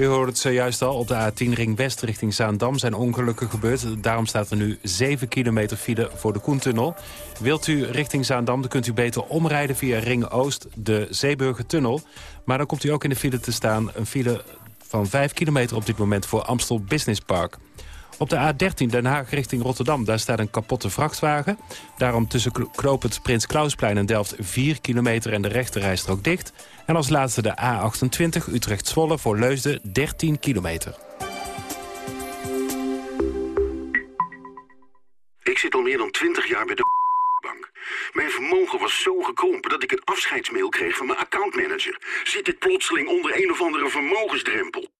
U hoort het zojuist al. Op de A10 Ring West richting Zaandam zijn ongelukken gebeurd. Daarom staat er nu 7 kilometer file voor de Koentunnel. Wilt u richting Zaandam, dan kunt u beter omrijden via Ring Oost, de Zeeburgertunnel. Maar dan komt u ook in de file te staan. Een file van 5 kilometer op dit moment voor Amstel Business Park. Op de A13 Den Haag richting Rotterdam, daar staat een kapotte vrachtwagen. Daarom tussen knooppunt Prins Klausplein en Delft 4 kilometer en de rechterrijstrook dicht. En als laatste de A28 Utrecht-Zwolle voor Leusden 13 kilometer. Ik zit al meer dan 20 jaar bij de bank. Mijn vermogen was zo gekrompen dat ik een afscheidsmail kreeg van mijn accountmanager. Zit ik plotseling onder een of andere vermogensdrempel?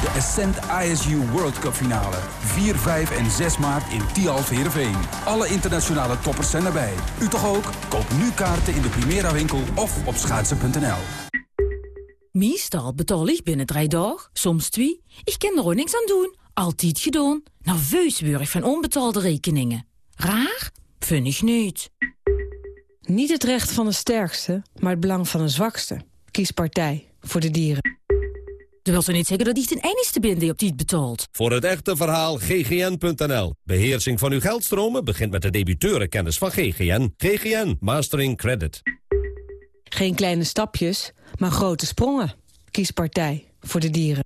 De Ascent ISU World Cup finale. 4, 5 en 6 maart in Tialf Heerenveen. Alle internationale toppers zijn erbij. U toch ook? Koop nu kaarten in de Primera winkel of op schaatsen.nl. Meestal betaal ik binnen drie dagen, soms twee. Ik kan er ook niks aan doen. Altijd gedaan. Nerveus word ik van onbetaalde rekeningen. Raar? Vind ik niet. Niet het recht van de sterkste, maar het belang van de zwakste. Kies partij voor de dieren. Wil ze niet zeggen dat ik ten enigste ben die op die betaalt. Voor het echte verhaal ggn.nl. Beheersing van uw geldstromen begint met de debiteurenkennis van GGN. GGN Mastering Credit. Geen kleine stapjes, maar grote sprongen. Kies partij voor de dieren.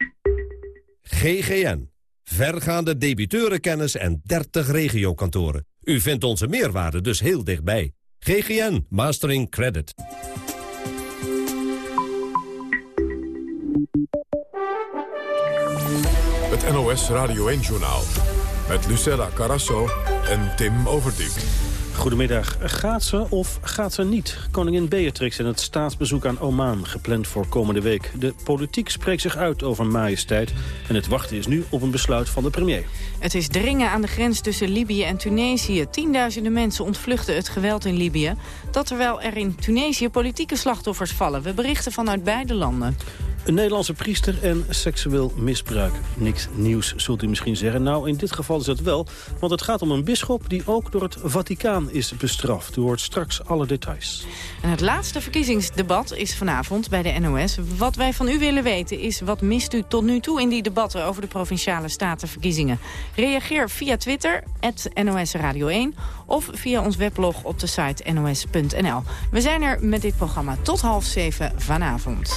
GGN. Vergaande debiteurenkennis en 30 regiokantoren. U vindt onze meerwaarde dus heel dichtbij. GGN Mastering Credit. Het NOS Radio 1-journaal. Met Lucella Carasso en Tim Overdijk. Goedemiddag. Gaat ze of gaat ze niet? Koningin Beatrix en het staatsbezoek aan Oman, gepland voor komende week. De politiek spreekt zich uit over majesteit. En het wachten is nu op een besluit van de premier. Het is dringen aan de grens tussen Libië en Tunesië. Tienduizenden mensen ontvluchten het geweld in Libië. Dat terwijl er in Tunesië politieke slachtoffers vallen. We berichten vanuit beide landen. Een Nederlandse priester en seksueel misbruik. Niks nieuws, zult u misschien zeggen. Nou, in dit geval is dat wel, want het gaat om een bisschop... die ook door het Vaticaan is bestraft. U hoort straks alle details. En het laatste verkiezingsdebat is vanavond bij de NOS. Wat wij van u willen weten is... wat mist u tot nu toe in die debatten over de Provinciale Statenverkiezingen? Reageer via Twitter, NOS Radio 1... of via ons weblog op de site nos.nl. We zijn er met dit programma tot half zeven vanavond.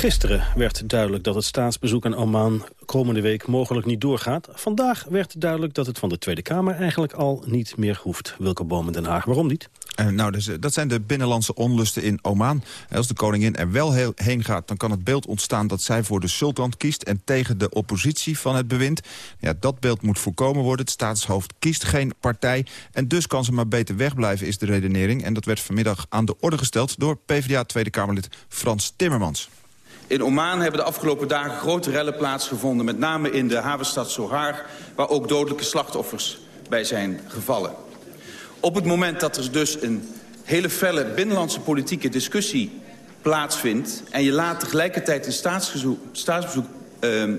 Gisteren werd duidelijk dat het staatsbezoek aan Oman komende week mogelijk niet doorgaat. Vandaag werd duidelijk dat het van de Tweede Kamer eigenlijk al niet meer hoeft. Wilke Boom in Den Haag, waarom niet? Uh, nou, dus, dat zijn de binnenlandse onlusten in Oman. Als de koningin er wel heen gaat, dan kan het beeld ontstaan... dat zij voor de sultan kiest en tegen de oppositie van het bewind. Ja, dat beeld moet voorkomen worden. Het staatshoofd kiest geen partij. En dus kan ze maar beter wegblijven, is de redenering. En dat werd vanmiddag aan de orde gesteld... door PvdA Tweede Kamerlid Frans Timmermans. In Oman hebben de afgelopen dagen grote rellen plaatsgevonden... met name in de havenstad Sohar, waar ook dodelijke slachtoffers bij zijn gevallen. Op het moment dat er dus een hele felle binnenlandse politieke discussie plaatsvindt... en je laat tegelijkertijd een staatsbezoek, uh, uh,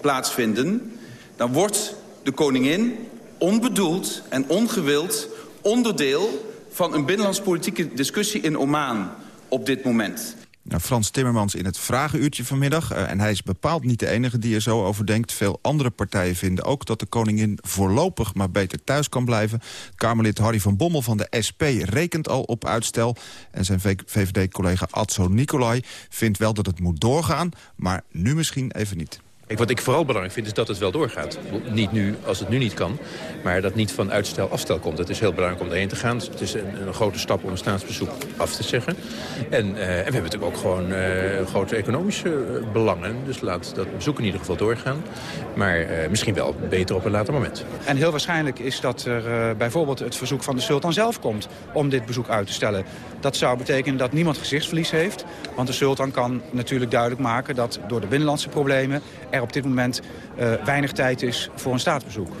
plaatsvinden... dan wordt de koningin onbedoeld en ongewild onderdeel van een binnenlandse politieke discussie in Oman op dit moment. Nou, Frans Timmermans in het vragenuurtje vanmiddag. Uh, en hij is bepaald niet de enige die er zo over denkt. Veel andere partijen vinden ook dat de koningin voorlopig maar beter thuis kan blijven. Kamerlid Harry van Bommel van de SP rekent al op uitstel. En zijn VVD-collega Adso Nicolai vindt wel dat het moet doorgaan. Maar nu misschien even niet wat ik vooral belangrijk vind is dat het wel doorgaat. Niet nu, als het nu niet kan, maar dat niet van uitstel afstel komt. Het is heel belangrijk om daarheen te gaan. Het is een, een grote stap om een staatsbezoek af te zeggen. En, uh, en we hebben natuurlijk ook gewoon uh, grote economische uh, belangen. Dus laat dat bezoek in ieder geval doorgaan. Maar misschien wel beter op een later moment. En heel waarschijnlijk is dat er bijvoorbeeld het verzoek van de sultan zelf komt... om dit bezoek uit te stellen. Dat zou betekenen dat niemand gezichtsverlies heeft. Want de sultan kan natuurlijk duidelijk maken dat door de binnenlandse problemen... er op dit moment uh, weinig tijd is voor een staatsbezoek.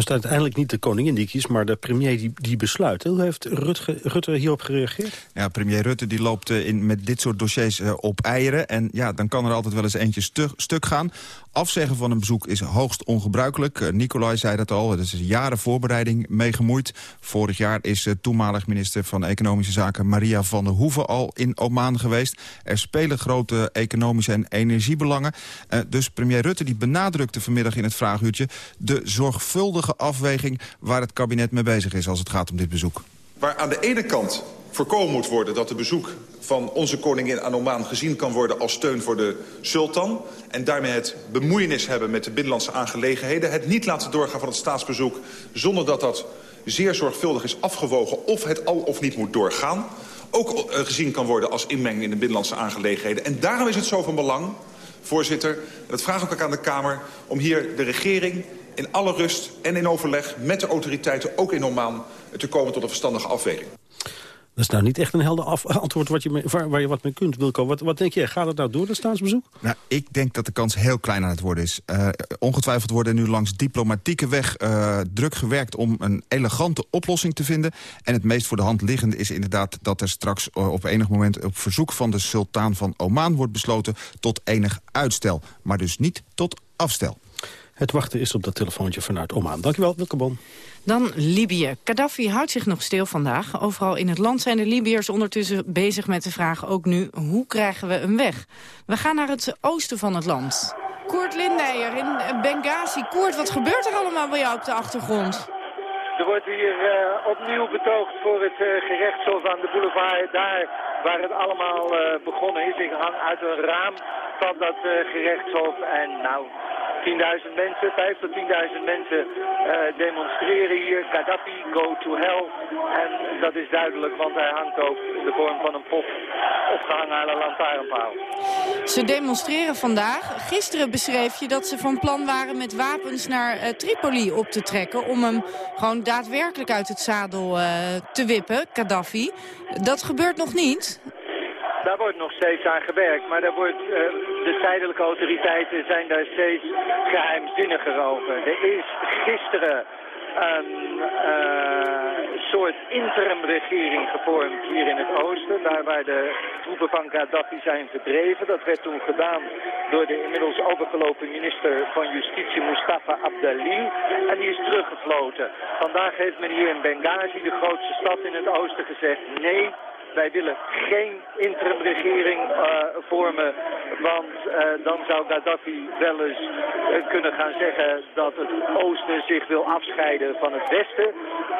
Staat uiteindelijk niet de koningin die kiest, maar de premier die, die besluit. Hoe heeft Rutte, Rutte hierop gereageerd? Ja, premier Rutte die loopt uh, in, met dit soort dossiers uh, op eieren. En ja, dan kan er altijd wel eens eentje stuk gaan. Afzeggen van een bezoek is hoogst ongebruikelijk. Uh, Nicolai zei dat al, er is jaren voorbereiding mee gemoeid. Vorig jaar is toenmalig minister van Economische Zaken Maria van der Hoeven al in Oman geweest. Er spelen grote economische en energiebelangen. dus premier Rutte die benadrukte vanmiddag in het vraaguurtje de zorgvuldige afweging waar het kabinet mee bezig is als het gaat om dit bezoek. Waar aan de ene kant voorkomen moet worden dat de bezoek van onze koningin aan Oman gezien kan worden als steun voor de sultan... en daarmee het bemoeienis hebben met de binnenlandse aangelegenheden... het niet laten doorgaan van het staatsbezoek zonder dat dat zeer zorgvuldig is afgewogen... of het al of niet moet doorgaan, ook uh, gezien kan worden als inmenging in de binnenlandse aangelegenheden. En daarom is het zo van belang, voorzitter, dat vraag ik ook aan de Kamer... om hier de regering in alle rust en in overleg met de autoriteiten, ook in Oman, te komen tot een verstandige afweging. Dat is nou niet echt een helder af antwoord wat je waar, je wat mee kunt, Wilco. Wat, wat denk jij, gaat het nou door, dat staatsbezoek? Nou, ik denk dat de kans heel klein aan het worden is. Uh, ongetwijfeld worden nu langs diplomatieke weg uh, druk gewerkt... om een elegante oplossing te vinden. En het meest voor de hand liggende is inderdaad... dat er straks uh, op enig moment op verzoek van de sultan van Oman wordt besloten... tot enig uitstel, maar dus niet tot afstel. Het wachten is op dat telefoontje vanuit Oman. Dankjewel, Wilke Bon. Dan Libië. Gaddafi houdt zich nog stil vandaag. Overal in het land zijn de Libiërs ondertussen bezig met de vraag ook nu... hoe krijgen we hem weg? We gaan naar het oosten van het land. Koert Lindeyer in Benghazi. Koert, wat gebeurt er allemaal bij jou op de achtergrond? Er wordt hier uh, opnieuw betoogd voor het uh, gerechtshof aan de boulevard. Daar waar het allemaal uh, begonnen is. Ik hang uit een raam van dat gerechtshof. En nou, 10.000 mensen, 5 tot 10.000 mensen demonstreren hier. Gaddafi, go to hell. En dat is duidelijk, want hij hangt ook in de vorm van een pop opgehangen aan een lantaarnpaal. Ze demonstreren vandaag. Gisteren beschreef je dat ze van plan waren met wapens naar Tripoli op te trekken... om hem gewoon daadwerkelijk uit het zadel uh, te wippen, Gaddafi. Dat gebeurt nog niet. Daar wordt nog steeds aan gewerkt, maar daar wordt, uh, de tijdelijke autoriteiten zijn daar steeds geheimzinniger over. Er is gisteren een uh, soort interimregering gevormd hier in het oosten. Daar waar de troepen van Gaddafi zijn verdreven. Dat werd toen gedaan door de inmiddels overgelopen minister van Justitie Mustafa Abdali. En die is teruggefloten. Vandaag heeft men hier in Benghazi, de grootste stad in het oosten, gezegd... nee, wij willen geen interimregering uh, vormen, want uh, dan zou Gaddafi wel eens uh, kunnen gaan zeggen dat het oosten zich wil afscheiden van het westen.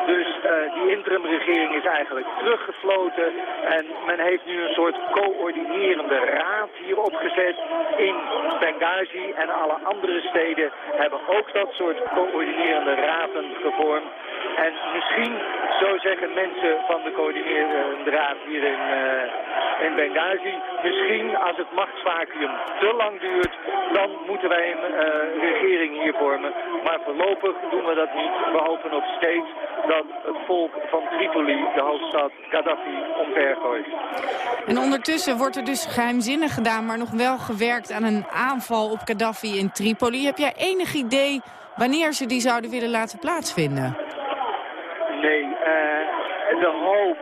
Dus die interimregering is eigenlijk teruggefloten en men heeft nu een soort coördinerende raad hier opgezet in Benghazi en alle andere steden hebben ook dat soort coördinerende raden gevormd. En misschien, zo zeggen mensen van de coördinerende hier in, uh, in Benghazi, misschien als het machtsvacuum te lang duurt, dan moeten wij een uh, regering hier vormen. Maar voorlopig doen we dat niet. We hopen nog steeds dat het volk van Tripoli, de hoofdstad Gaddafi, omvergooit. En ondertussen wordt er dus geheimzinnig gedaan, maar nog wel gewerkt aan een aanval op Gaddafi in Tripoli. Heb jij enig idee wanneer ze die zouden willen laten plaatsvinden? Nee, uh, de hoop,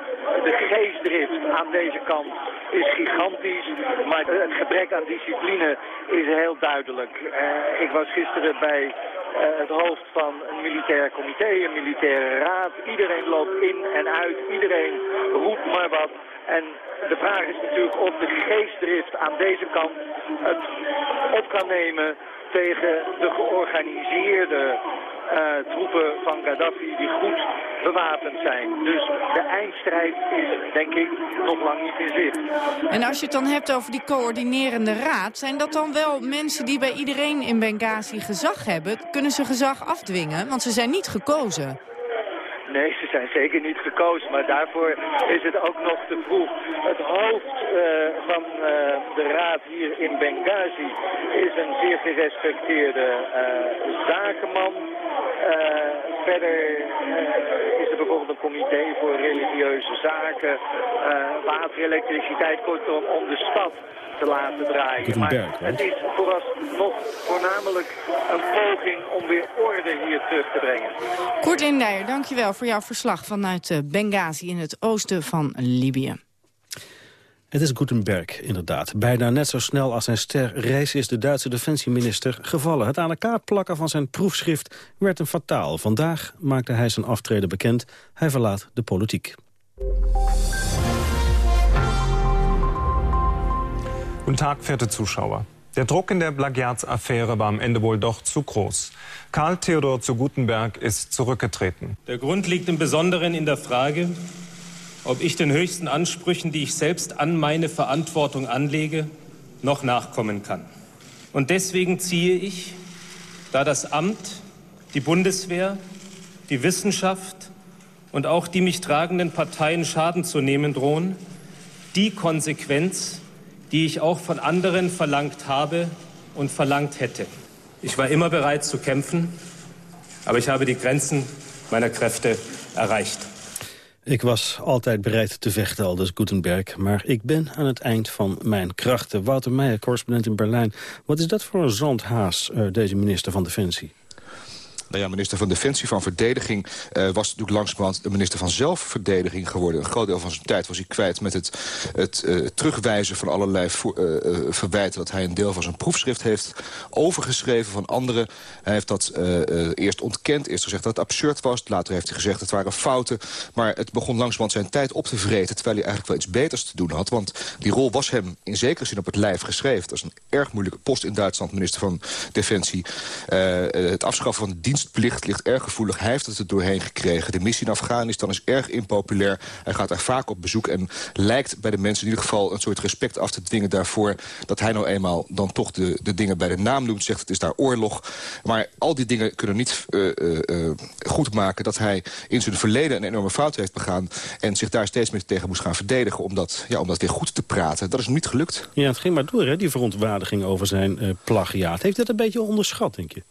de geestdrift aan deze kant is gigantisch. Maar het gebrek aan discipline is heel duidelijk. Uh, ik was gisteren bij uh, het hoofd van een militair comité, een militaire raad. Iedereen loopt in en uit, iedereen roept maar wat. En de vraag is natuurlijk of de geestdrift aan deze kant het op kan nemen tegen de georganiseerde troepen van Gaddafi die goed bewapend zijn. Dus de eindstrijd is, denk ik, nog lang niet in zicht. En als je het dan hebt over die coördinerende raad... zijn dat dan wel mensen die bij iedereen in Benghazi gezag hebben? Kunnen ze gezag afdwingen? Want ze zijn niet gekozen. Nee, ze zijn zeker niet gekozen, maar daarvoor is het ook nog te vroeg. Het hoofd uh, van uh, de raad hier in Benghazi is een zeer gerespecteerde uh, zakenman. verder is er bijvoorbeeld een comité voor religieuze zaken, water, elektriciteit, kortom om de stad te laten draaien. Maar het is vooralsnog voornamelijk een poging om weer orde hier terug te brengen. Kort Lindijer, dankjewel voor jouw verslag vanuit Benghazi in het oosten van Libië. Het is Gutenberg, inderdaad. Bijna net zo snel als zijn ster reis is de Duitse defensieminister gevallen. Het aan elkaar plakken van zijn proefschrift werd een fataal. Vandaag maakte hij zijn aftreden bekend. Hij verlaat de politiek. Guten Tag, verehrte Zuschauer. Der Druck in der Plagiatsaffäre war am Ende wohl doch zu groß. Karl Theodor zu Gutenberg ist zurückgetreten. Der Grund liegt im Besonderen in der Frage, ob ich den höchsten Ansprüchen, die ich selbst an meine Verantwortung anlege, noch nachkommen kann. Und deswegen ziehe ich, da das Amt, die Bundeswehr, die Wissenschaft und auch die mich tragenden Parteien Schaden zu nehmen drohen, die Konsequenz, die ich auch von anderen verlangt habe und verlangt hätte. Ich war immer bereit zu kämpfen, aber ich habe die Grenzen meiner Kräfte erreicht. Ik was altijd bereid te vechten, aldus Gutenberg. Maar ik ben aan het eind van mijn krachten. Wouter Meijer, correspondent in Berlijn. Wat is dat voor een zandhaas, uh, deze minister van Defensie? Nou ja, minister van Defensie van Verdediging... Uh, was natuurlijk langzamerhand de minister van Zelfverdediging geworden. Een groot deel van zijn tijd was hij kwijt met het, het uh, terugwijzen van allerlei uh, verwijten... dat hij een deel van zijn proefschrift heeft overgeschreven van anderen. Hij heeft dat eerst ontkend, eerst gezegd dat het absurd was. Later heeft hij gezegd dat het waren fouten. Maar het begon langzamerhand zijn tijd op te vreten... terwijl hij eigenlijk wel iets beters te doen had. Want die rol was hem in zekere zin op het lijf geschreven. Dat is een erg moeilijke post in Duitsland, minister van Defensie. het afschaffen van de dienst dienstplicht ligt erg gevoelig. Hij heeft het er doorheen gekregen. De missie in Afghanistan is erg impopulair. Hij gaat daar vaak op bezoek en lijkt bij de mensen in ieder geval... een soort respect af te dwingen daarvoor... dat hij nou eenmaal dan toch de, de dingen bij de naam noemt. Zegt het is daar oorlog. Maar al die dingen kunnen niet uh, goed maken... dat hij in zijn verleden een enorme fout heeft begaan... en zich daar steeds meer tegen moest gaan verdedigen... om dat, ja, om dat weer goed te praten. Dat is niet gelukt. Ja, het ging maar door, hè, die verontwaardiging over zijn plagiaat. Heeft dat een beetje onderschat, denk je?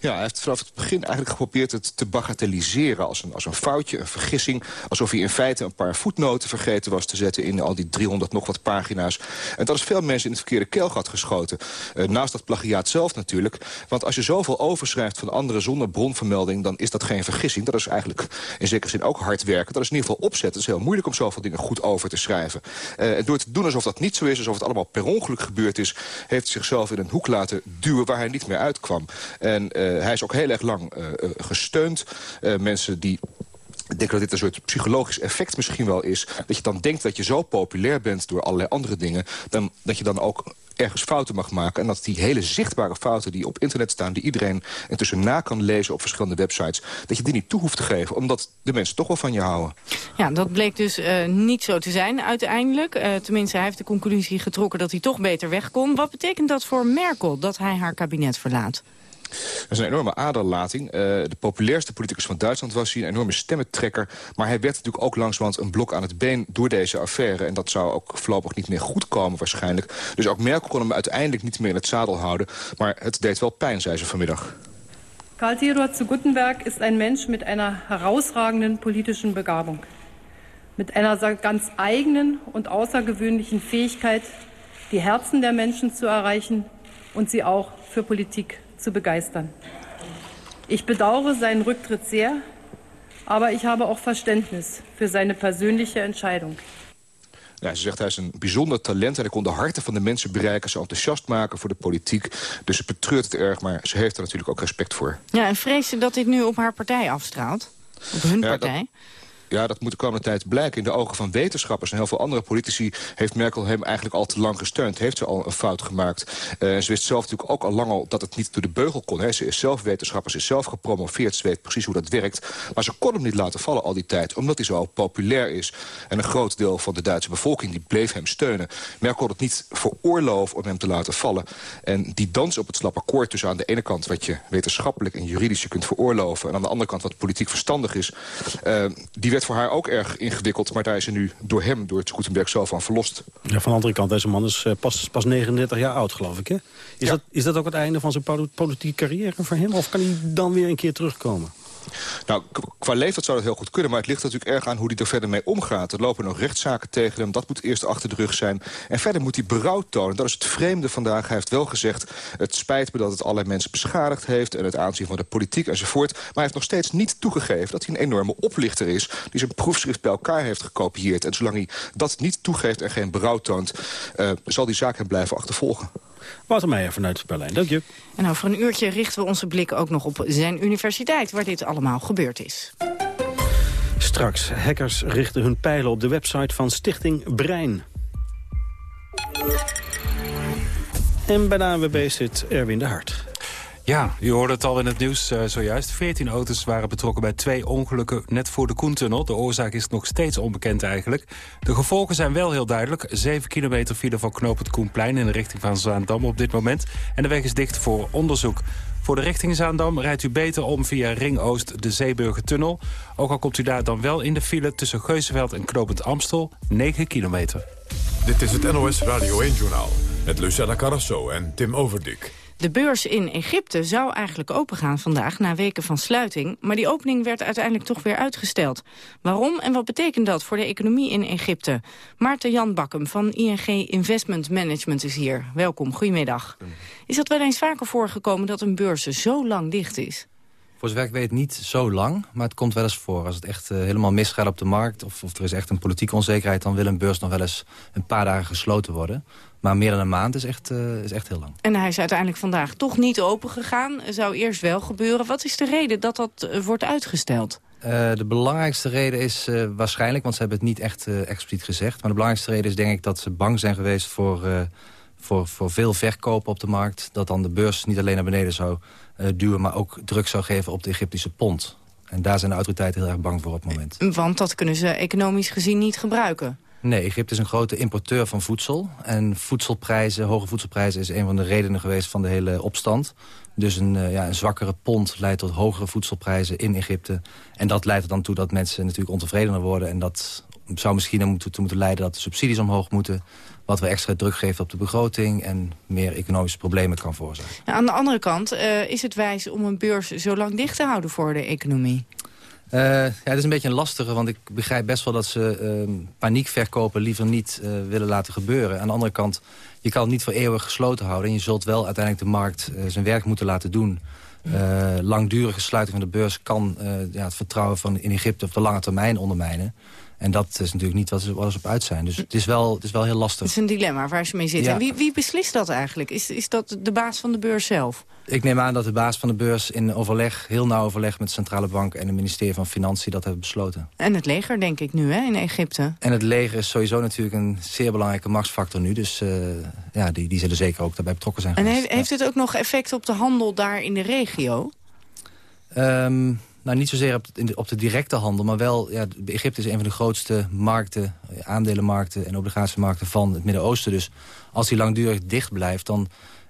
Ja, hij heeft vanaf het begin eigenlijk geprobeerd het te bagatelliseren... als een, als een foutje, een vergissing. Alsof hij in feite een paar voetnoten vergeten was te zetten... in al die 300 nog wat pagina's. En dat is veel mensen in het verkeerde keelgat geschoten. Uh, naast dat plagiaat zelf natuurlijk. Want als je zoveel overschrijft van anderen zonder bronvermelding... dan is dat geen vergissing. Dat is eigenlijk in zekere zin ook hard werken. Dat is in ieder geval opzet. Het is heel moeilijk om zoveel dingen goed over te schrijven. Uh, door te doen alsof dat niet zo is, alsof het allemaal per ongeluk gebeurd is... heeft hij zichzelf in een hoek laten duwen waar hij niet meer uitkwam. En uh, hij is ook heel erg lang uh, gesteund. Uh, mensen die ik denk dat dit een soort psychologisch effect misschien wel is. Dat je dan denkt dat je zo populair bent door allerlei andere dingen... Dan, dat je dan ook ergens fouten mag maken. En dat die hele zichtbare fouten die op internet staan... die iedereen intussen na kan lezen op verschillende websites... dat je die niet toe hoeft te geven, omdat de mensen toch wel van je houden. Ja, dat bleek dus niet zo te zijn uiteindelijk. Tenminste, hij heeft de conclusie getrokken dat hij toch beter weg kon. Wat betekent dat voor Merkel, dat hij haar kabinet verlaat? Dat is een enorme aderlating. Uh, de populairste politicus van Duitsland was hij, een enorme stemmentrekker. Maar hij werd natuurlijk ook langzamerhand een blok aan het been door deze affaire. En dat zou ook voorlopig niet meer goed komen waarschijnlijk. Dus ook Merkel kon hem uiteindelijk niet meer in het zadel houden. Maar het deed wel pijn, zei ze vanmiddag. Karl Theodor zu Guttenberg ist ein Mensch mit einer herausragenden politischen Begabung. Mit einer ganz eigenen und außergewöhnlichen Fähigkeit, die Herzen der Menschen zu erreichen und sie auch für Politik zu begeistern. Ich bedauere seinen Rücktritt sehr, aber ich habe auch Verständnis für seine persönliche Entscheidung. Ja, ze zegt hij is een bijzonder talent en hij kon de harten van de mensen bereiken... ze enthousiast maken voor de politiek. Dus ze betreurt het erg, maar ze heeft er natuurlijk ook respect voor. Ja, en vreest ze dat dit nu op haar partij afstraalt? Op hun ja, partij? Dat... Ja, dat moet de komende tijd blijken. In de ogen van wetenschappers en heel veel andere politici... heeft Merkel hem eigenlijk al te lang gesteund. Heeft ze al een fout gemaakt. Uh, ze wist zelf natuurlijk ook al lang al dat het niet door de beugel kon. Hè. Ze is zelf wetenschapper, ze is zelf gepromoveerd. Ze weet precies hoe dat werkt. Maar ze kon hem niet laten vallen al die tijd. Omdat hij zo populair is. En een groot deel van de Duitse bevolking die bleef hem steunen. Merkel kon het niet veroorloven om hem te laten vallen. En die dans op het slappe akkoord tussen aan de ene kant... wat je wetenschappelijk en juridisch je kunt veroorloven... en aan de andere kant wat politiek verstandig is... Uh, die werd voor haar ook erg ingewikkeld. Maar daar is ze nu door hem, door het Gutenberg zelf van verlost. Ja, van de andere kant, deze man is uh, pas, pas 39 jaar oud, geloof ik. Hè? Is, ja. dat, is dat ook het einde van zijn politieke carrière voor hem? Of kan hij dan weer een keer terugkomen? Nou, qua leeftijd zou dat heel goed kunnen. Maar het ligt natuurlijk erg aan hoe hij er verder mee omgaat. Er lopen nog rechtszaken tegen hem. Dat moet eerst achter de rug zijn. En verder moet hij berouw tonen. Dat is het vreemde vandaag. Hij heeft wel gezegd... het spijt me dat het allerlei mensen beschadigd heeft... en het aanzien van de politiek enzovoort. Maar hij heeft nog steeds niet toegegeven... dat hij een enorme oplichter is... die zijn proefschrift bij elkaar heeft gekopieerd. En zolang hij dat niet toegeeft en geen berouw toont... Uh, zal die zaak hem blijven achtervolgen. Wouter Meijer vanuit Berlijn, dank je. En over een uurtje richten we onze blik ook nog op zijn universiteit... waar dit allemaal gebeurd is. Straks, hackers richten hun pijlen op de website van Stichting Brein. En bij de ANWB zit Erwin de Hart. Ja, u hoorde het al in het nieuws uh, zojuist. 14 auto's waren betrokken bij twee ongelukken net voor de Koentunnel. De oorzaak is nog steeds onbekend eigenlijk. De gevolgen zijn wel heel duidelijk. 7 kilometer file van knooppunt Koenplein in de richting van Zaandam op dit moment. En de weg is dicht voor onderzoek. Voor de richting Zaandam rijdt u beter om via Ring Oost de Zeeburgertunnel. Ook al komt u daar dan wel in de file tussen Geuzenveld en knooppunt Amstel. 9 kilometer. Dit is het NOS Radio 1-journaal met Lucella Carrasso en Tim Overdik. De beurs in Egypte zou eigenlijk opengaan vandaag na weken van sluiting. Maar die opening werd uiteindelijk toch weer uitgesteld. Waarom en wat betekent dat voor de economie in Egypte? Maarten Jan Bakkum van ING Investment Management is hier. Welkom, goedemiddag. Is dat wel eens vaker voorgekomen dat een beurs zo lang dicht is? Voor zover ik weet niet zo lang, maar het komt wel eens voor. Als het echt uh, helemaal misgaat op de markt... Of, of er is echt een politieke onzekerheid... dan wil een beurs nog wel eens een paar dagen gesloten worden. Maar meer dan een maand is echt, uh, is echt heel lang. En hij is uiteindelijk vandaag toch niet open gegaan. Zou eerst wel gebeuren. Wat is de reden dat dat uh, wordt uitgesteld? Uh, de belangrijkste reden is waarschijnlijk... want ze hebben het niet echt expliciet gezegd... maar de belangrijkste reden is denk ik dat ze bang zijn geweest... voor, voor, voor veel verkopen op de markt. Dat dan de beurs niet alleen naar beneden zou duwen... maar ook druk zou geven op de Egyptische pond. En daar zijn de autoriteiten heel erg bang voor op het moment. Want dat kunnen ze economisch gezien niet gebruiken. Nee, Egypte is een grote importeur van voedsel. En voedselprijzen, hoge voedselprijzen is een van de redenen geweest van de hele opstand. Dus een, uh, ja, een zwakkere pond leidt tot hogere voedselprijzen in Egypte. En dat leidt er dan toe dat mensen natuurlijk ontevredener worden. En dat zou misschien dan moeten, leiden dat de subsidies omhoog moeten. Wat we extra druk geeft op de begroting en meer economische problemen kan veroorzaken. Aan de andere kant uh, is het wijs om een beurs zo lang dicht te houden voor de economie. Uh, ja, het is een beetje een lastige, want ik begrijp best wel dat ze uh, paniekverkopen liever niet uh, willen laten gebeuren. Aan de andere kant, je kan het niet voor eeuwig gesloten houden. En je zult wel uiteindelijk de markt zijn werk moeten laten doen. langdurige sluiting van de beurs kan ja, het vertrouwen van in Egypte op de lange termijn ondermijnen. En dat is natuurlijk niet wat ze, wat ze op uit zijn. Dus het is, wel, het is wel heel lastig. Het is een dilemma waar ze mee zitten. En wie, wie beslist dat eigenlijk? Is, is dat de baas van de beurs zelf? Ik neem aan dat de baas van de beurs in overleg, heel nauw overleg met de Centrale Bank en het ministerie van Financiën dat hebben besloten. En het leger denk ik nu hè, in Egypte. En het leger is sowieso natuurlijk een zeer belangrijke machtsfactor nu. Dus uh, ja, die, die zullen zeker ook daarbij betrokken zijn En geweest. heeft, heeft het ook nog effect op de handel daar in de regio? Um, nou, niet zozeer op de, op de directe handel, maar wel... Ja, Egypte is een van de grootste markten, aandelenmarkten en obligatiemarkten van het Midden-Oosten. Dus als die langdurig dicht blijft, dan,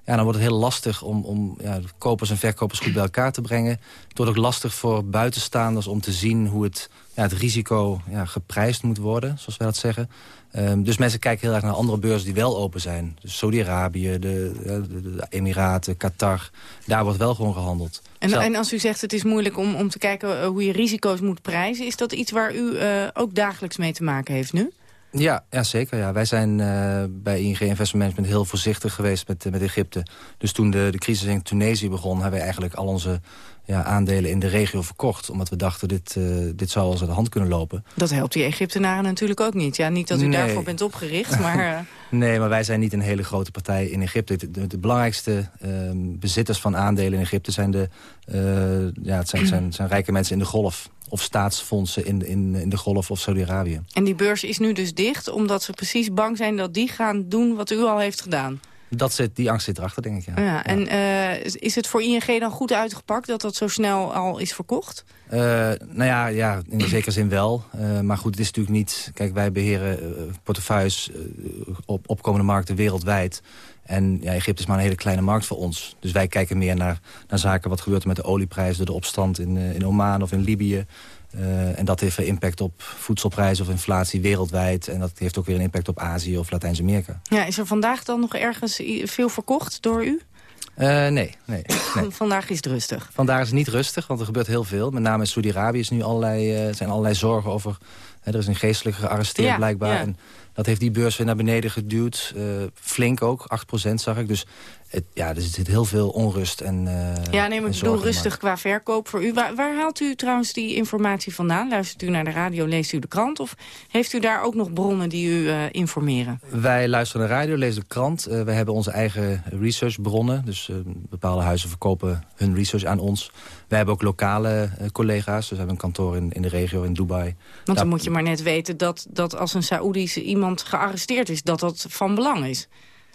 ja, dan wordt het heel lastig om, om ja, kopers en verkopers goed bij elkaar te brengen. Het wordt ook lastig voor buitenstaanders om te zien hoe het, ja, het risico ja, geprijsd moet worden, zoals wij dat zeggen. Um, dus mensen kijken heel erg naar andere beurzen die wel open zijn. Dus Saudi-Arabië, de, de, de, Emiraten, Qatar. Daar wordt wel gewoon gehandeld. En, en, als u zegt het is moeilijk om, om te kijken hoe je risico's moet prijzen... is dat iets waar u uh, ook dagelijks mee te maken heeft nu? Ja, ja zeker. Ja. Wij zijn uh, bij ING Investment Management heel voorzichtig geweest met, met Egypte. Dus toen de, de crisis in Tunesië begon... hebben wij eigenlijk al onze ja, aandelen in de regio verkocht. Omdat we dachten, dit, uh, dit zou als aan de hand kunnen lopen. Dat helpt die Egyptenaren natuurlijk ook niet. Ja, niet dat u nee. daarvoor bent opgericht, maar... Nee, maar wij zijn niet een hele grote partij in Egypte. De, de, de belangrijkste uh, bezitters van aandelen in Egypte zijn, de, ja, het zijn, zijn, zijn rijke mensen in de golf of staatsfondsen in, in, in de Golf of Saudi-Arabië. En die beurs is nu dus dicht omdat ze precies bang zijn dat die gaan doen wat u al heeft gedaan? Dat zit, die angst zit erachter, denk ik, ja. ja en uh, is het voor ING dan goed uitgepakt dat dat zo snel al is verkocht? Uh, nou ja, ja, in zekere zin wel. Uh, maar goed, het is natuurlijk niet... Kijk, wij beheren portefeuilles op opkomende markten wereldwijd. En ja, Egypte is maar een hele kleine markt voor ons. Dus wij kijken meer naar, naar zaken wat gebeurt er met de olieprijs... door de opstand in, in Oman of in Libië. Uh, en dat heeft weer impact op voedselprijzen of inflatie wereldwijd. En dat heeft ook weer een impact op Azië of Latijns-Amerika. Ja, is er vandaag dan nog ergens veel verkocht door u? Uh, nee, nee, nee. Vandaag is het rustig. Vandaag is het niet rustig, want er gebeurt heel veel. Met name in Saudi-Arabië is nu allerlei, uh, zijn allerlei zorgen over... Hè, er is een geestelijke gearresteerd ja, blijkbaar. Ja. En dat heeft die beurs weer naar beneden geduwd. Uh, flink ook, 8% zag ik. Dus het, ja, er zit heel veel onrust en uh, Ja, nee, maar ik bedoel rustig qua verkoop voor u. Waar, waar, haalt u trouwens die informatie vandaan? Luistert u naar de radio, leest u de krant? Of heeft u daar ook nog bronnen die u uh, informeren? Wij luisteren naar de radio, lezen de krant. Uh, wij hebben onze eigen researchbronnen. Dus bepaalde huizen verkopen hun research aan ons. Wij hebben ook lokale collega's. Dus we hebben een kantoor in, in de regio, in Dubai. Want dan daar... moet je maar net weten dat, dat als een Saoedische iemand gearresteerd is... dat dat van belang is.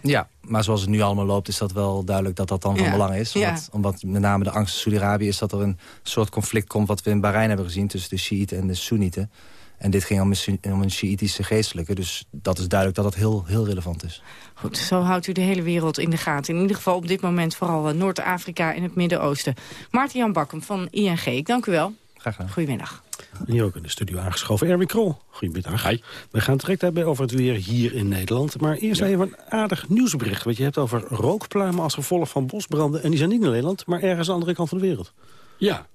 Ja, maar zoals het nu allemaal loopt is dat wel duidelijk dat dat dan van ja. belang is. Ja. Omdat, met name de angst in Saudi-Arabië is dat er een soort conflict komt... wat we in Bahrein hebben gezien tussen de Shiiten en de Soenieten. En dit ging om een, om een Shiïtische geestelijke. Dus dat is duidelijk dat dat heel, heel relevant is. Goed, zo houdt u de hele wereld in de gaten. In ieder geval op dit moment vooral Noord-Afrika en het Midden-Oosten. Maarten-Jan Bakkum van ING, ik dank u wel. Graag gedaan. Goedemiddag. En hier ook in de studio aangeschoven Erwin Krol. Goedemiddag. Hi. We gaan direct hebben over het weer hier in Nederland. Maar eerst ja. even een aardig nieuwsbericht. Want je hebt over rookpluimen als gevolg van bosbranden. En die zijn niet in Nederland, maar ergens aan de andere kant van de wereld. Ja,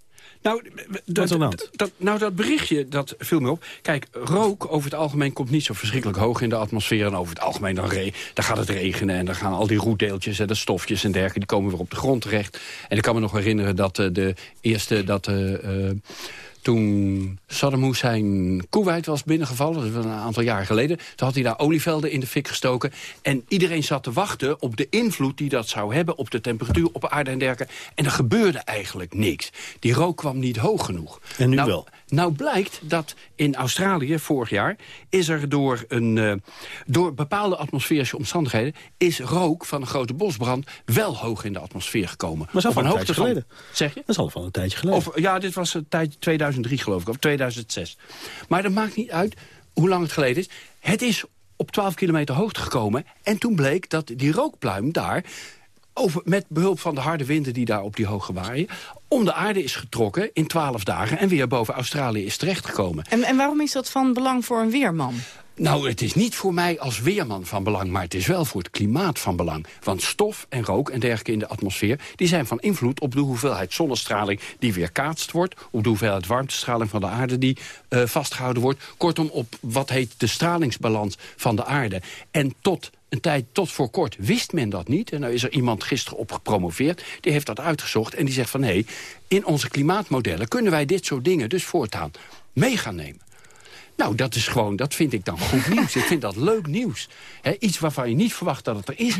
nou dat, dat, nou, dat berichtje, dat viel me op. Kijk, rook over het algemeen komt niet zo verschrikkelijk hoog in de atmosfeer. En over het algemeen dan, re dan gaat het regenen en dan gaan al die roetdeeltjes en de stofjes en dergelijke... die komen weer op de grond terecht. En ik kan me nog herinneren dat uh, de eerste... Dat, uh, toen Saddam Hussein Kuwait was binnengevallen, dat was een aantal jaar geleden... toen had hij daar olievelden in de fik gestoken. En iedereen zat te wachten op de invloed die dat zou hebben... op de temperatuur, op aarde en dergelijke. En er gebeurde eigenlijk niks. Die rook kwam niet hoog genoeg. En nu nou, wel? Nou blijkt dat in Australië vorig jaar... is er door, een, uh, door bepaalde atmosferische omstandigheden... is rook van een grote bosbrand wel hoog in de atmosfeer gekomen. Maar dat is al van een tijdje geleden. Zeg je? Dat is al van een tijdje geleden. Of, ja, dit was een tijd 2003 geloof ik, of 2006. Maar dat maakt niet uit hoe lang het geleden is. Het is op 12 kilometer hoogte gekomen. En toen bleek dat die rookpluim daar... Over, met behulp van de harde winden die daar op die hoge waaien... om de aarde is getrokken in 12 dagen... en weer boven Australië is terechtgekomen. En, en waarom is dat van belang voor een weerman? Nou, het is niet voor mij als weerman van belang... maar het is wel voor het klimaat van belang. Want stof en rook en dergelijke in de atmosfeer... die zijn van invloed op de hoeveelheid zonnestraling die weerkaatst wordt... op de hoeveelheid warmtestraling van de aarde die uh, vastgehouden wordt. Kortom, op wat heet de stralingsbalans van de aarde. En tot een tijd tot voor kort wist men dat niet. En nou is er iemand gisteren op gepromoveerd. Die heeft dat uitgezocht en die zegt van... hé, in onze klimaatmodellen kunnen wij dit soort dingen dus voortaan mee gaan nemen. Nou, dat is gewoon, dat vind ik dan goed nieuws. Ik vind dat leuk nieuws. iets waarvan je niet verwacht dat het er is,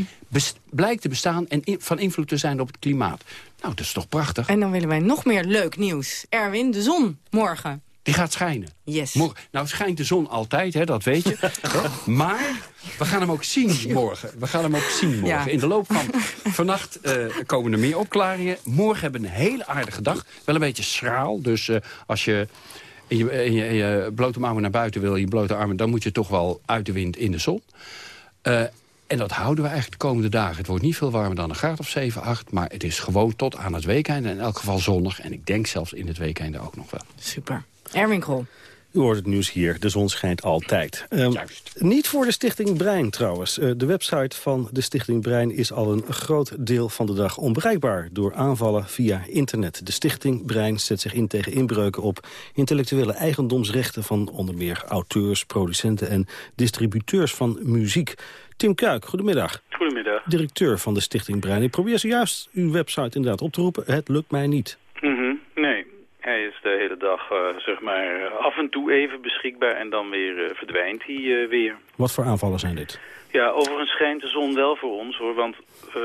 blijkt te bestaan en van invloed te zijn op het klimaat. Nou, dat is toch prachtig. En dan willen wij nog meer leuk nieuws. Erwin, de zon, morgen. Die gaat schijnen. Yes. nou schijnt de zon altijd, hè, dat weet je. maar we gaan hem ook zien morgen. We gaan hem ook zien morgen. In de loop van vannacht uh, komen er meer opklaringen. Morgen hebben we een hele aardige dag. Wel een beetje schraal. Dus uh, als je in je, je, blote armen naar buiten wil, je blote armen... dan moet je toch wel uit de wind in de zon. Uh, en dat houden we eigenlijk de komende dagen. Het wordt niet veel warmer dan een graad of 7, 8... maar het is gewoon tot aan het weekend in elk geval zonnig. En ik denk zelfs in het weekend ook nog wel. Super. Erwin Krol. U hoort het nieuws hier. De zon schijnt altijd. Um, niet voor de Stichting Brein trouwens. Uh, de website van de Stichting Brein is al een groot deel van de dag onbereikbaar... door aanvallen via internet. De Stichting Brein zet zich in tegen inbreuken op intellectuele eigendomsrechten... van onder meer auteurs, producenten en distributeurs van muziek. Tim Kuik, goedemiddag. Goedemiddag. Directeur van de Stichting Brein. Ik probeer zojuist uw website inderdaad op te roepen. Het lukt mij niet. Mm hij is de hele dag uh, zeg maar af en toe even beschikbaar en dan weer uh, verdwijnt hij uh, weer. Wat voor aanvallen zijn dit? Ja, overigens schijnt de zon wel voor ons hoor, want uh,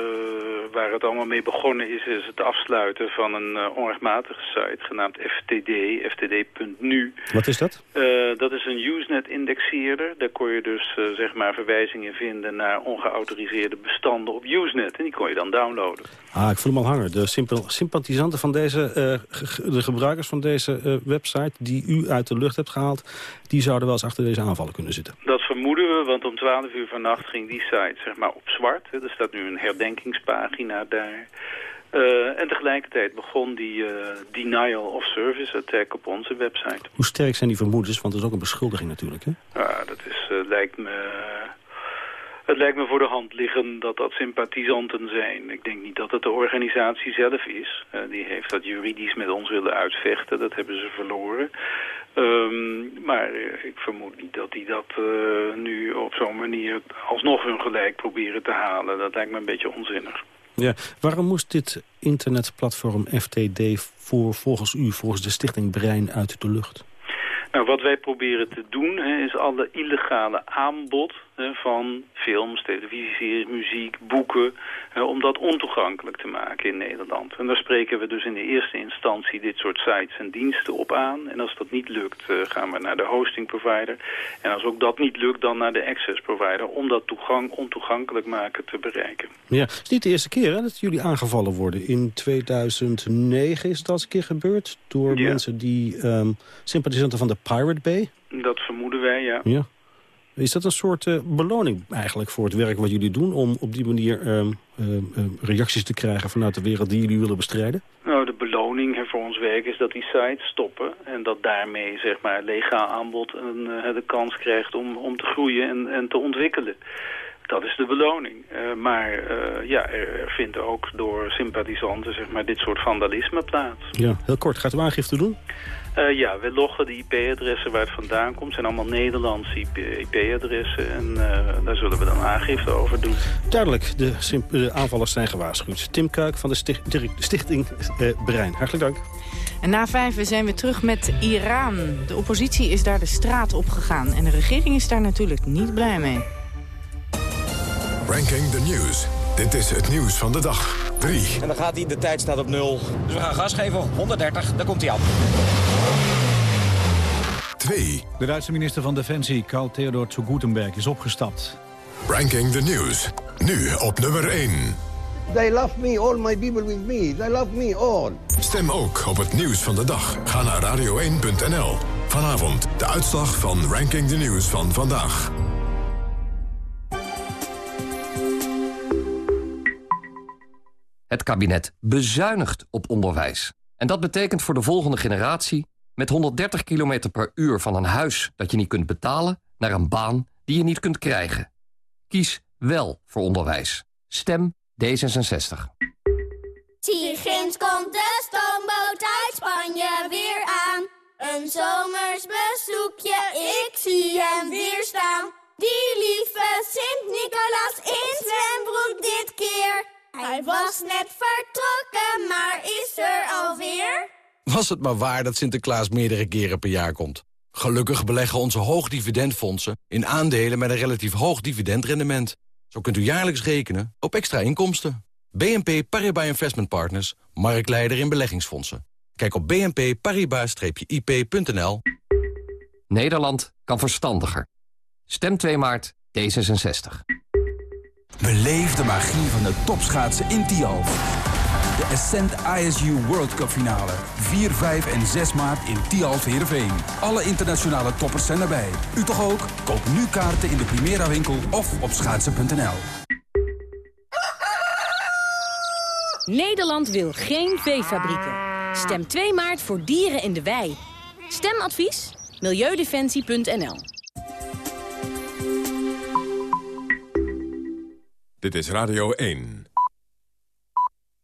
waar het allemaal mee begonnen is, is het afsluiten van een uh, onrechtmatige site genaamd FTD, ftd.nu. Wat is dat? Uh, dat is een Usenet-indexeerder. Daar kon je dus zeg maar verwijzingen vinden naar ongeautoriseerde bestanden op Usenet. En die kon je dan downloaden. Ah, ik voel hem al hangen. De sympathisanten van deze, de gebruikers van deze website die u uit de lucht hebt gehaald, die zouden wel eens achter deze aanvallen kunnen zitten. Dat vermoeden we, want om 12 uur vannacht ging die site zeg maar op zwart. Er staat nu een herdenkingspagina daar. Uh, en tegelijkertijd begon die uh, denial of service attack op onze website. Hoe sterk zijn die vermoedens? Want dat is ook een beschuldiging natuurlijk, hè? Ja, dat is, uh, lijkt me... Het lijkt me voor de hand liggen dat dat sympathisanten zijn. Ik denk niet dat het de organisatie zelf is. die heeft dat juridisch met ons willen uitvechten. Dat hebben ze verloren. Um, maar uh, ik vermoed niet dat die dat uh, nu op zo'n manier alsnog hun gelijk proberen te halen. Dat lijkt me een beetje onzinnig. Ja, waarom moest dit internetplatform FTD voor, volgens u, volgens de stichting Brein uit de lucht? Nou, wat wij proberen te doen hè, is alle illegale aanbod van films, televisieseries, muziek, boeken... Hè, om dat ontoegankelijk te maken in Nederland. En daar spreken we dus in de eerste instantie dit soort sites en diensten op aan. En als dat niet lukt, uh, gaan we naar de hosting provider. En als ook dat niet lukt, dan naar de access provider... om dat toegang, ontoegankelijk maken te bereiken. Ja, het is niet de eerste keer hè, dat jullie aangevallen worden. In 2009 is eens een keer gebeurd... door ja. mensen die um, sympathisanten van de Pirate Bay? Dat vermoeden wij, ja. ja. Is dat een soort uh, beloning eigenlijk voor het werk wat jullie doen... om op die manier uh, uh, reacties te krijgen vanuit de wereld die jullie willen bestrijden? Nou, de beloning voor ons werk is dat die sites stoppen... en dat daarmee zeg maar, legaal aanbod een, de kans krijgt om, om te groeien en, en te ontwikkelen. Dat is de beloning. Uh, maar uh, ja, er vindt ook door sympathisanten zeg maar, dit soort vandalisme plaats. Ja, heel kort. Gaat u aangifte doen? Uh, ja, we loggen de IP-adressen waar het vandaan komt. Het zijn allemaal Nederlandse IP-adressen. en daar zullen we dan aangifte over doen. Duidelijk, de, de aanvallers zijn gewaarschuwd. Tim Kuik van de sticht Stichting Brein. Hartelijk dank. En na vijf zijn we terug met Iran. De oppositie is daar de straat op gegaan. En de regering is daar natuurlijk niet blij mee. Ranking the News. Dit is het nieuws van de dag. 3. En dan gaat hij, de tijd staat op 0. Dus we gaan gas geven, 130, daar komt hij aan. De Duitse minister van Defensie, Karl Theodor zu Gutenberg, is opgestapt. Ranking the News, nu op nummer 1. They love me, all my people with me. They love me all. Stem ook op het nieuws van de dag. Ga naar radio1.nl. Vanavond de uitslag van Ranking the News van vandaag. Het kabinet bezuinigt op onderwijs. En dat betekent voor de volgende generatie met 130 km per uur van een huis dat je niet kunt betalen... naar een baan die je niet kunt krijgen. Kies wel voor onderwijs. Stem D66. Tigins komt de stoomboot uit Spanje weer aan. Een zomers bezoekje, ik zie hem weer staan. Die lieve Sint-Nicolaas in zwembroek dit keer. Hij was net vertrokken, maar is er alweer. Was het maar waar dat Sinterklaas meerdere keren per jaar komt. Gelukkig beleggen onze hoogdividendfondsen in aandelen met een relatief hoog dividendrendement. Zo kunt u jaarlijks rekenen op extra inkomsten. BNP Paribas Investment Partners, marktleider in beleggingsfondsen. Kijk op bnpparibas-ip.nl. Nederland kan verstandiger. Stem 2 maart D66. Beleef de magie van de topschaatsen in Tialf. De Ascent ISU World Cup finale. 4, 5 en 6 maart in Tialf Heerenveen. Alle internationale toppers zijn erbij. U toch ook? Koop nu kaarten in de Primera winkel of op schaatsen.nl. Nederland wil geen veefabrieken. Stem 2 maart voor dieren in de wei. Stemadvies? Milieudefensie.nl Dit is Radio 1.